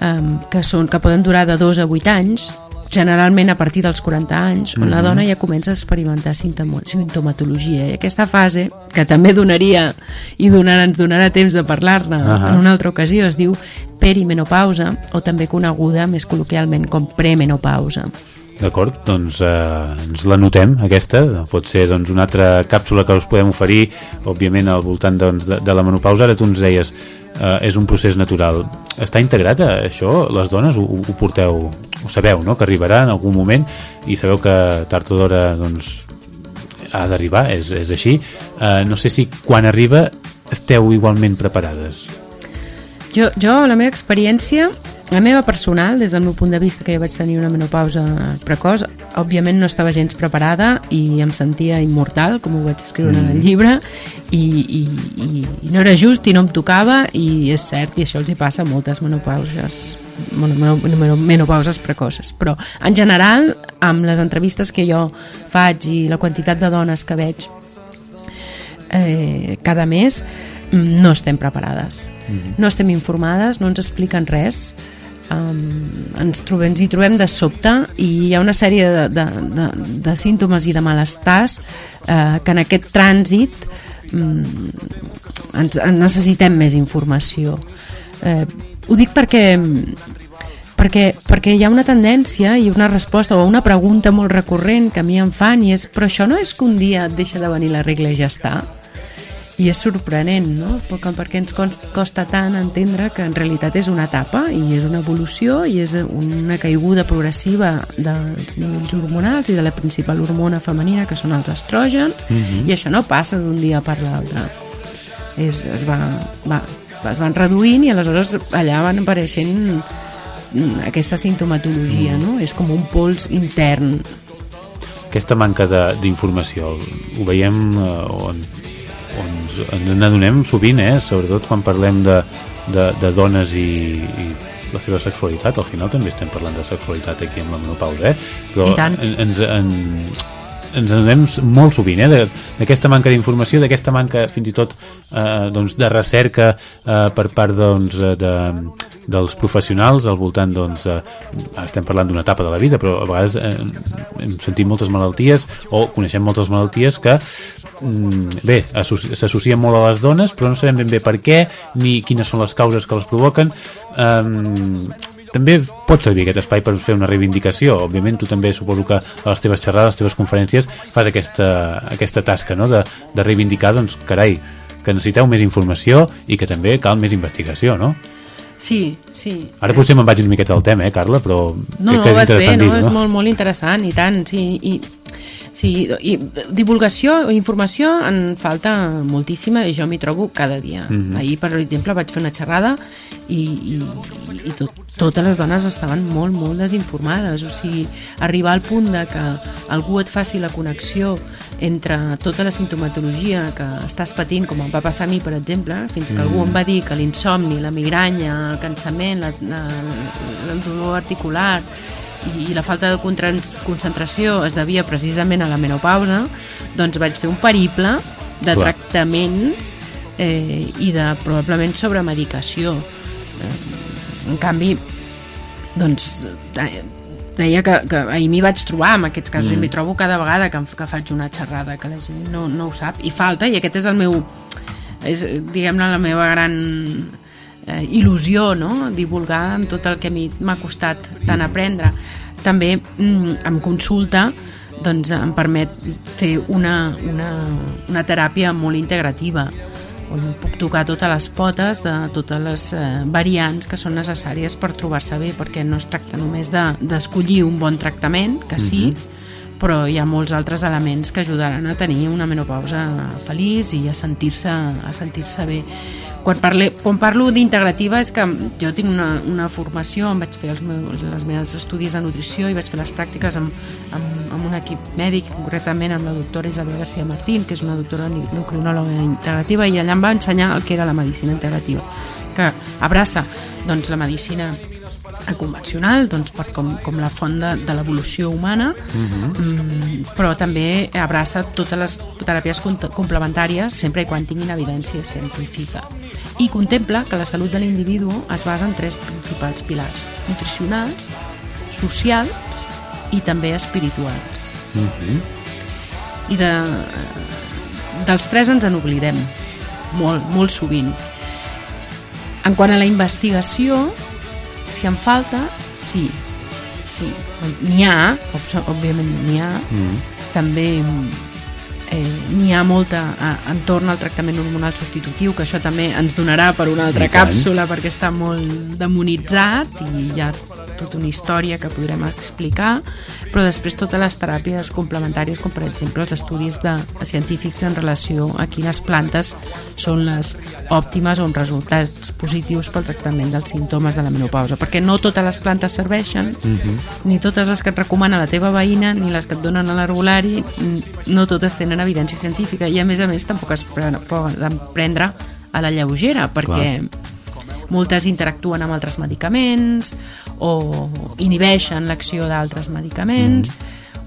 um, que, són, que poden durar de 2 a 8 anys generalment a partir dels 40 anys on la
Mhm.
dona ja comença a experimentar sintomatologia i aquesta fase que també donaria i donarà, ens donarà temps de parlar-ne
Ahà.
en una altra ocasió es diu perimenopausa o també coneguda més col·loquialment com premenopausa
D'acord, doncs eh, ens la notem, aquesta. Pot ser doncs, una altra càpsula que us podem oferir, òbviament, al voltant doncs, de, de la menopausa. Ara tu ens deies, eh, és un procés natural. Està integrat a això? Les dones ho, ho porteu, ho sabeu, no?, que arribarà en algun moment i sabeu que tard o d'hora doncs, ha d'arribar, és, és així. Eh, no sé si quan arriba esteu igualment preparades.
Jo, jo, la meva experiència, la meva personal, des del meu punt de vista, que jo vaig tenir una menopausa precoç, òbviament no estava gens preparada i em sentia immortal, com ho vaig escriure mm. en el llibre, i, i, i, i no era just i no em tocava, i és cert, i això els hi passa a moltes menopauses menopauses precoces. Però en general amb les entrevistes que jo faig i la quantitat de dones que veig eh, cada mes mm, no estem preparades. No estem informades, no ens expliquen res um, ens, trobem, ens hi trobem de sobte i hi ha una sèrie de, de, de, de símptomes i de malestars eh, que en aquest trànsit um, ens, en necessitem més informació eh, ho dic perquè perquè, perquè hi ha una tendència i una resposta o una pregunta molt recurrent que a mi em fan i és però això no és que un dia et deixa de venir la regla i ja està? I és sorprenent, no? Perquè, perquè ens costa tant entendre que en realitat és una etapa i és una evolució i és una caiguda progressiva dels nivells hormonals i de la principal hormona femenina que són els estrògens mm -hmm. i això no passa d'un dia per l'altre es, es, va, va, es van reduint i aleshores allà van apareixent mm, aquesta sintomatologia, no? És com un pols intern.
aquesta manca de- d'informació ho veiem eh, on ens n'adonem sovint, eh? sobretot quan parlem de, de, de dones i, i la seva sexualitat, al final també estem parlant de sexualitat aquí amb la menopausa, eh? però
I tant.
en- ens, en, ens adonem molt sovint eh? d'aquesta manca d'informació, d'aquesta manca fins i tot eh, doncs, de recerca eh, per part doncs, eh, de, dels professionals al voltant doncs, eh, estem parlant d'una etapa de la vida però a vegades eh, hem sentit moltes malalties o coneixem moltes malalties que mm, bé, associ- s'associen molt a les dones però no sabem ben bé per què ni quines són les causes que les provoquen um, també pot servir aquest espai per fer una reivindicació òbviament tu també suposo que a les teves xerrades, a les teves conferències fas aquesta, aquesta tasca no? de, de reivindicar doncs carai, que necessiteu més informació i que també cal més investigació no?
Sí, sí.
Ara potser me'n vaig una miqueta del tema, eh, Carla, però
No, no,
que és
vas bé, no?
dir-ho,
És molt, molt interessant, i tant, sí. I, sí, i divulgació o informació en falta moltíssima i jo m'hi trobo cada dia.
Mhm.
Ahir, per exemple, vaig fer una xerrada i, i, i tot, totes les dones estaven molt, molt desinformades. O sigui, arribar al punt de que algú et faci la connexisió entre tota la sintomatologia que estàs patint, com em va passar a mi, per exemple, fins que
Mm.
algú em va dir que l'insomni, la migranya, el cansament, la, la, el dolor articular i, la falta de concentració es devia precisament a la menopausa, doncs vaig fer un periple de
Clar.
tractaments eh, i de probablement sobremedicació. Eh, en canvi, doncs eh, deia que, que ahir m'hi vaig trobar amb aquests casos
Mm.
mm. i m'hi trobo cada vegada que, que faig una xerrada que la gent no, no ho sap i falta i aquest és el meu és diguem-ne la meva gran eh, il·lusió no? divulgar amb tot el que m'ha costat tant aprendre també mm, em consulta doncs em permet fer una, una, una teràpia molt integrativa on puc tocar totes les potes de totes les eh, variants que són necessàries per trobar-se bé, perquè no es tracta només de- d'escollir de, un bon tractament, que sí, però hi ha molts altres elements que ajudaran a tenir una menopausa feliç i a sentir-se a sentir-se bé. Quan, parle, quan parlo d'integrativa és que jo tinc una, una formació, em vaig fer els meus, els meus estudis de nutrició i vaig fer les pràctiques amb, amb, amb un equip mèdic, concretament amb la doctora Isabel García Martín, que és una doctora endocrinòloga integrativa, i allà em va ensenyar el que era la medicina integrativa, que abraça doncs, la medicina convencional doncs, per com, com la font de, de l'evolució humana. Mm, però també abraça totes les teràpies complementàries sempre i quan tinguin evidència científica. I contempla que la salut de l'individu es basa en tres principals pilars nutricionals, socials i també espirituals. I de, dels tres ens en oblidem molt, molt sovint. En quant a la investigació si en falta, sí sí, n'hi ha òbvi- òbviament n'hi ha
Mm.
també eh, n'hi ha molta a, entorn al tractament hormonal substitutiu que això també ens donarà per una altra
I tant.
càpsula perquè està molt demonitzat i hi ha tota una història que podrem explicar però després totes les teràpies complementàries com per exemple els estudis de, científics en relació a quines plantes són les òptimes o amb resultats positius pel tractament dels símptomes de la menopausa. Perquè no totes les plantes serveixen ni totes les que et recomana la teva veïna ni les que et donen a l'herbolari no totes tenen evidència científica. I a més a més tampoc es poden prendre a la lleugera perquè moltes interactuen amb altres medicaments o inhibeixen l'acció d'altres medicaments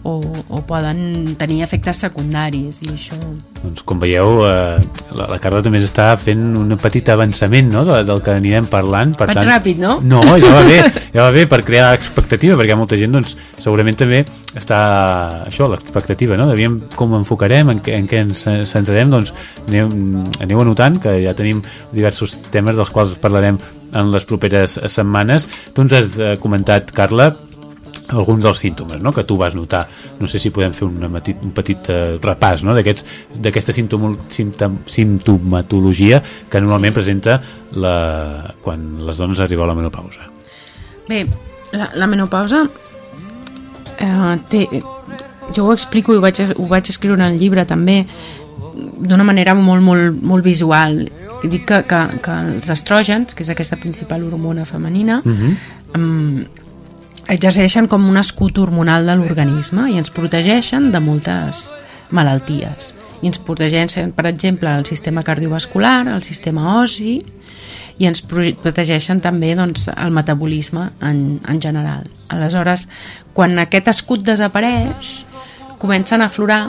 o, o poden tenir efectes secundaris i això
Doncs com veieu, eh, la, la Carla també està fent un petit avançament no? de, del que anirem parlant. Per
Vaig
tant,
ràpid, no?
No, ja va bé, ja va bé per crear expectativa, perquè molta gent doncs, segurament també està això, l'expectativa, no? Devíem com enfocarem, en què, en què ens centrarem, doncs aneu, aneu anotant que ja tenim diversos temes dels quals parlarem en les properes setmanes. Tu ens has eh, comentat, Carla, alguns dels símptomes no? que tu vas notar. No sé si podem fer una petit, un petit uh, repàs no? d'aquesta simptom, simptom, simptomatologia que normalment presenta la, quan les dones arriben a la menopausa.
Bé, la, la menopausa eh, té, jo ho explico i ho vaig, ho vaig escriure en el llibre també d'una manera molt, molt, molt visual dic que, que, que els estrògens que és aquesta principal hormona femenina um, exerceixen com un escut hormonal de l'organisme i ens protegeixen de moltes malalties i ens protegeixen, per exemple, el sistema cardiovascular, el sistema ossi i ens pro- protegeixen també doncs, el metabolisme en, en general. Aleshores, quan aquest escut desapareix, comencen a aflorar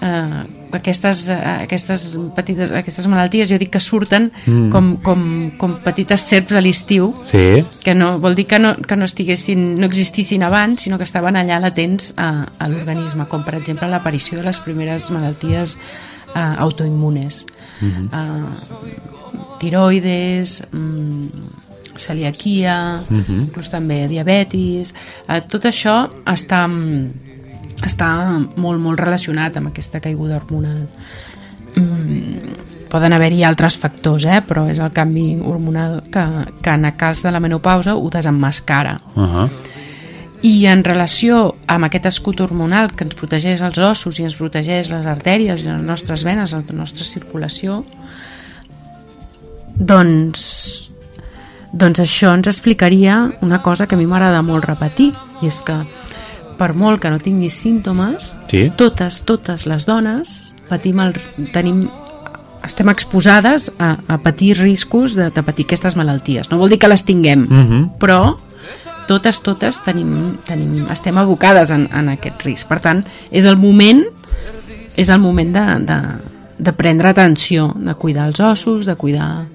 eh, aquestes, eh, aquestes, petites, aquestes malalties, jo dic que surten
Mm.
com, com, com petites serps a l'estiu,
Sí,
que no vol dir que no, que no estiguessin no existissin abans, sinó que estaven allà latents a, a l'organisme, com per exemple l'aparició de les primeres malalties eh, autoimmunes.
Mhm.
Eh, tiroides, mm, celiaquia,
Mhm.
inclús també diabetis, eh, tot això està, mm, està molt, molt relacionat amb aquesta caiguda hormonal. Mm, poden haver-hi altres factors, eh? però és el canvi hormonal que, que en el cas de la menopausa ho desemmascara.
uh -huh.
I en relació amb aquest escut hormonal que ens protegeix els ossos i ens protegeix les artèries i les nostres venes, la nostra circulació, doncs, doncs això ens explicaria una cosa que a mi m'agrada molt repetir, i és que per molt que no tinguis símptomes,
Sí.
totes, totes les dones patim el, tenim estem exposades a, a patir riscos de, de patir aquestes malalties. No vol dir que les tinguem,
Mhm.
però totes, totes tenim, tenim, estem abocades en, en aquest risc. Per tant, és el moment és el moment de, de, de prendre atenció, de cuidar els ossos, de cuidar...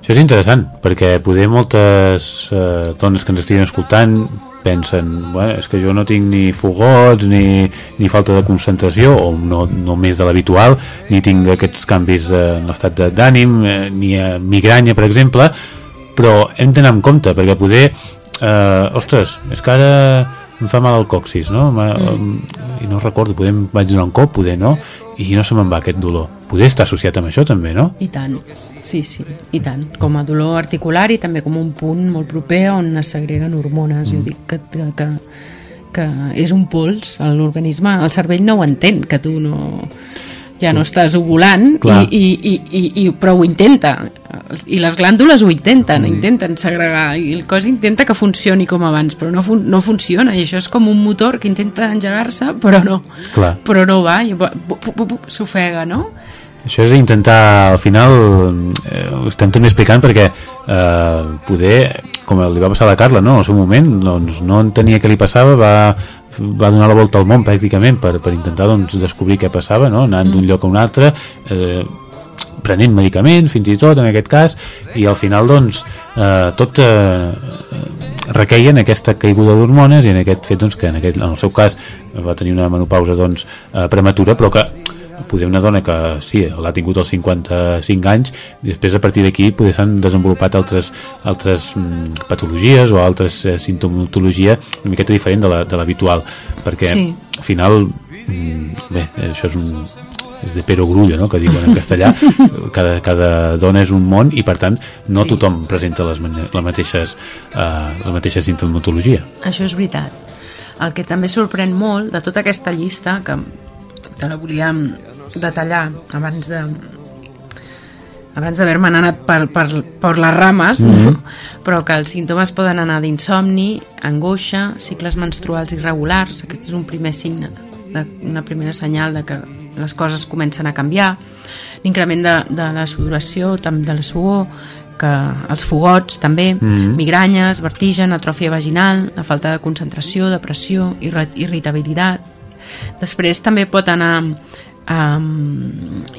Això és interessant, perquè poder moltes eh, dones que ens estiguin escoltant pensen, bueno, és que jo no tinc ni fogots, ni, ni falta de concentració, o no, no més de l'habitual, ni tinc aquests canvis eh, en l'estat d'ànim, eh, ni eh, migranya, per exemple, però hem d'anar amb compte, perquè poder, eh, ostres, és que ara em fa mal el coxis, no? Mm. I no recordo, poder vaig donar un cop, poder no, i no se me'n va aquest dolor. Poder estar associat amb això també, no?
I tant, sí, sí, i tant. Com a dolor articular i també com un punt molt proper on es segreguen hormones.
Mm.
Jo dic que, que, que, que és un pols, l'organisme, el cervell no ho entén, que tu no ja no estàs ovulant
Clar.
i, i, i, i, però ho intenta i les glàndules ho intenten mm. intenten segregar i el cos intenta que funcioni com abans però no, fun no funciona i això és com un motor que intenta engegar-se però no
Clar.
però no va s'ofega no?
Això és intentar, al final, eh, ho estem també explicant perquè eh, poder, com li va passar a la Carla, no? en el seu moment, doncs no entenia què li passava, va, va donar la volta al món pràcticament per, per intentar doncs, descobrir què passava, no? anant d'un lloc a un altre, eh, prenent medicaments fins i tot en aquest cas i al final doncs eh, tot eh, requeia en aquesta caiguda d'hormones i en aquest fet doncs, que en, aquest, en el seu cas va tenir una menopausa doncs, eh, prematura però que poder una dona que sí, l'ha tingut als 55 anys i després a partir d'aquí poder s'han desenvolupat altres, altres mm, patologies o altres eh, sintomatologia una miqueta diferent de l'habitual perquè
Sí.
al final mm, bé, això és un és de perogrullo, no?, que diuen en castellà *laughs* cada, cada dona és un món i per tant no
Sí.
tothom presenta les, les mateixes eh, la mateixa sintomatologia
Això és veritat. El que també sorprèn molt de tota aquesta llista, que, que la volíem detallar abans de abans d'haver-me anat per, per, per les rames, mm -hmm. no? però que els símptomes poden anar d'insomni, angoixa, cicles menstruals irregulars, aquest és un primer signe, de, una primera senyal de que les coses comencen a canviar, l'increment de, de la sudoració, de la suor, que els fogots també,
Mhm.
migranyes, vertigen, atròfia vaginal, la falta de concentració, depressió, irri irritabilitat. Després també pot anar um,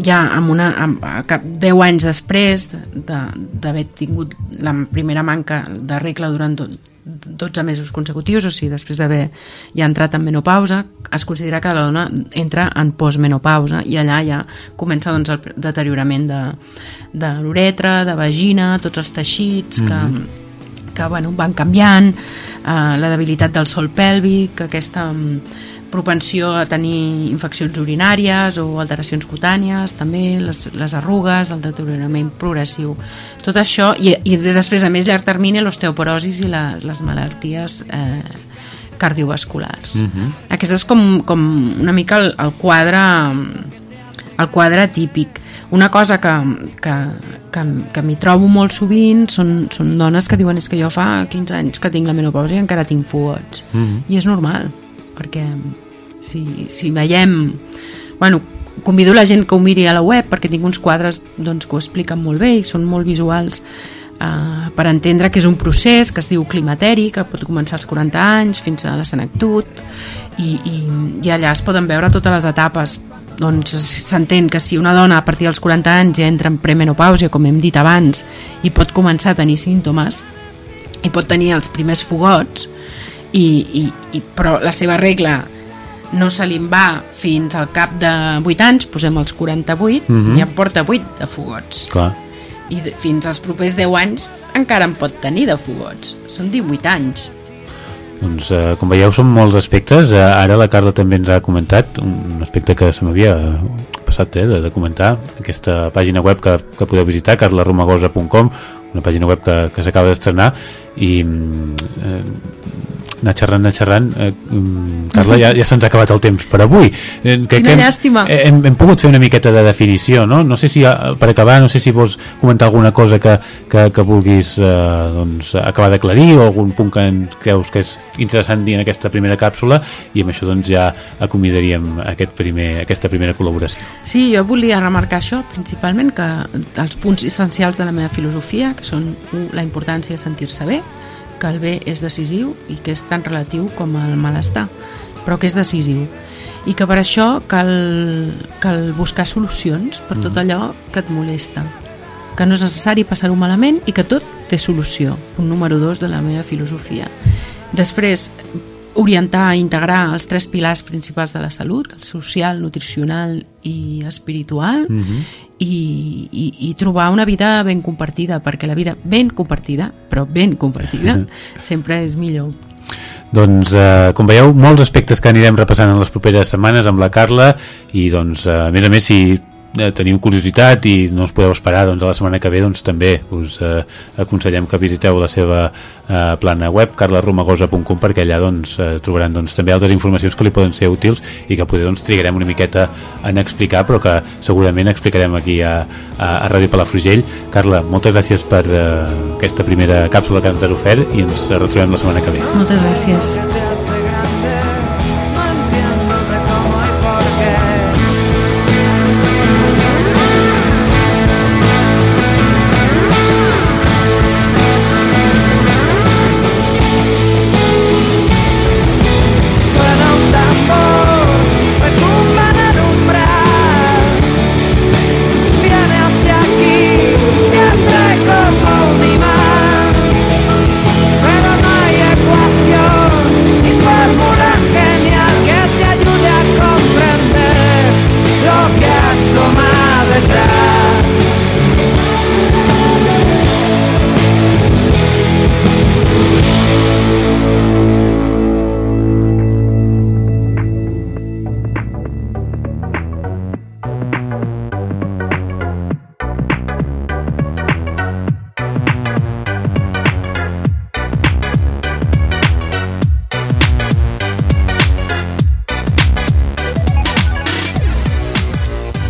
ja amb una, amb, cap 10 anys després de- d'haver tingut la primera manca de regla durant do, 12 mesos consecutius, o sigui, després d'haver ja entrat en menopausa, es considera que la dona entra en postmenopausa i allà ja comença doncs, el deteriorament de, de l'uretra, de vagina, tots els teixits que, que bueno, van canviant, eh, la debilitat del sol pèlvic, aquesta mm, propensió a tenir infeccions urinàries o alteracions cutànies, també les, les arrugues, el deteriorament progressiu. Tot això, i, i després, a més, llarg termini, l'osteoporosis i la, les malalties eh, cardiovasculars.
Mm -hmm.
Aquest és com, com una mica el, el quadre el quadre típic. Una cosa que, que, que, que m'hi trobo molt sovint són, són dones que diuen és que jo fa 15 anys que tinc la menopausa i encara tinc fogots.
Mm -hmm.
I és normal, perquè si, si veiem... Bueno, convido la gent que ho miri a la web perquè tinc uns quadres doncs, que ho expliquen molt bé i són molt visuals eh, per entendre que és un procés que es diu climateri, que pot començar als 40 anys fins a la senectut i, i, i allà es poden veure totes les etapes. Doncs s'entén que si una dona a partir dels 40 anys ja entra en premenopàusia, com hem dit abans, i pot començar a tenir símptomes, i pot tenir els primers fogots, i, i, i, però la seva regla no se li va fins al cap de 8 anys, posem els 48, mm. -hmm. i en porta 8 de fogots.
Clar.
I de, fins als propers 10 anys encara en pot tenir de fogots. Són 18 anys.
Doncs, eh, com veieu, són molts aspectes. Eh, ara la Carla també ens ha comentat un aspecte que se m'havia eh, passat eh, de, de comentar. Aquesta pàgina web que, que podeu visitar, carlaromagosa.com, una pàgina web que, que s'acaba d'estrenar i mm, eh, anar xerrant, anar xerrant eh, mm, Carla, ja, ja se'ns ha acabat el temps per avui eh, crec
Quina
que hem,
llàstima.
eh, hem, hem pogut fer una miqueta de definició no? no sé si, eh, per acabar, no sé si vols comentar alguna cosa que, que, que vulguis eh, doncs, acabar d'aclarir o algun punt que creus que és interessant dir en aquesta primera càpsula i amb això doncs ja acomiadaríem aquest primer, aquesta primera col·laboració
Sí, jo volia remarcar això, principalment que els punts essencials de la meva filosofia, que són la importància de sentir-se bé, que el bé és decisiu i que és tan relatiu com el malestar, però que és decisiu. I que per això cal, cal buscar solucions per tot allò que et molesta que no és necessari passar-ho malament i que tot té solució. Punt número dos de la meva filosofia. Després, orientar, integrar els tres pilars principals de la salut, el social, nutricional i espiritual,
mm -hmm.
i, i, i trobar una vida ben compartida, perquè la vida ben compartida, però ben compartida, *laughs* sempre és millor.
Doncs, eh, com veieu, molts aspectes que anirem repassant en les properes setmanes amb la Carla i, doncs, eh, a més a més, si eh, teniu curiositat i no us podeu esperar doncs, a la setmana que ve, doncs també us eh, aconsellem que visiteu la seva eh, plana web, carlaromagosa.com perquè allà doncs, eh, trobaran doncs, també altres informacions que li poden ser útils i que poder doncs, trigarem una miqueta en explicar però que segurament explicarem aquí a, a, a Ràdio Palafrugell Carla, moltes gràcies per eh, aquesta primera càpsula que ens has ofert i ens retrobem la setmana que ve
Moltes gràcies.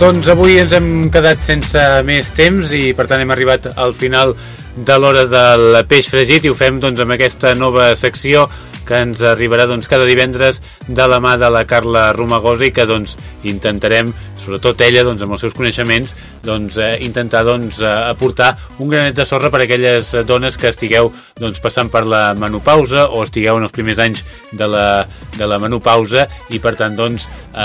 Doncs avui ens hem quedat sense més temps i per tant hem arribat al final de l'hora del peix fregit i ho fem doncs amb aquesta nova secció que ens arribarà doncs, cada divendres de la mà de la Carla Romagosa i que doncs, intentarem, sobretot ella doncs, amb els seus coneixements, doncs, eh, intentar doncs, eh, aportar un granet de sorra per a aquelles dones que estigueu doncs, passant per la menopausa o estigueu en els primers anys de la, de la menopausa i per tant doncs, eh,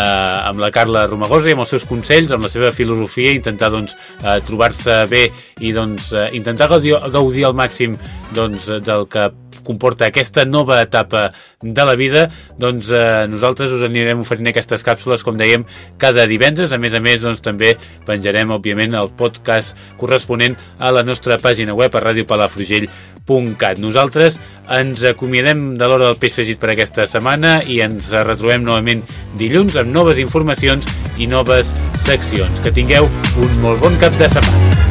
amb la Carla Romagosa i amb els seus consells, amb la seva filosofia, intentar doncs, eh, trobar-se bé i doncs, eh, intentar gaudir, gaudir al màxim doncs, del que comporta aquesta nova etapa de la vida, doncs eh, nosaltres us anirem oferint aquestes càpsules, com dèiem, cada divendres. A més a més, doncs, també penjarem, òbviament, el podcast corresponent a la nostra pàgina web a radiopalafrugell.cat. Nosaltres ens acomiadem de l'hora del peix fregit per aquesta setmana i ens retrobem novament dilluns amb noves informacions i noves seccions. Que tingueu un molt bon cap de setmana.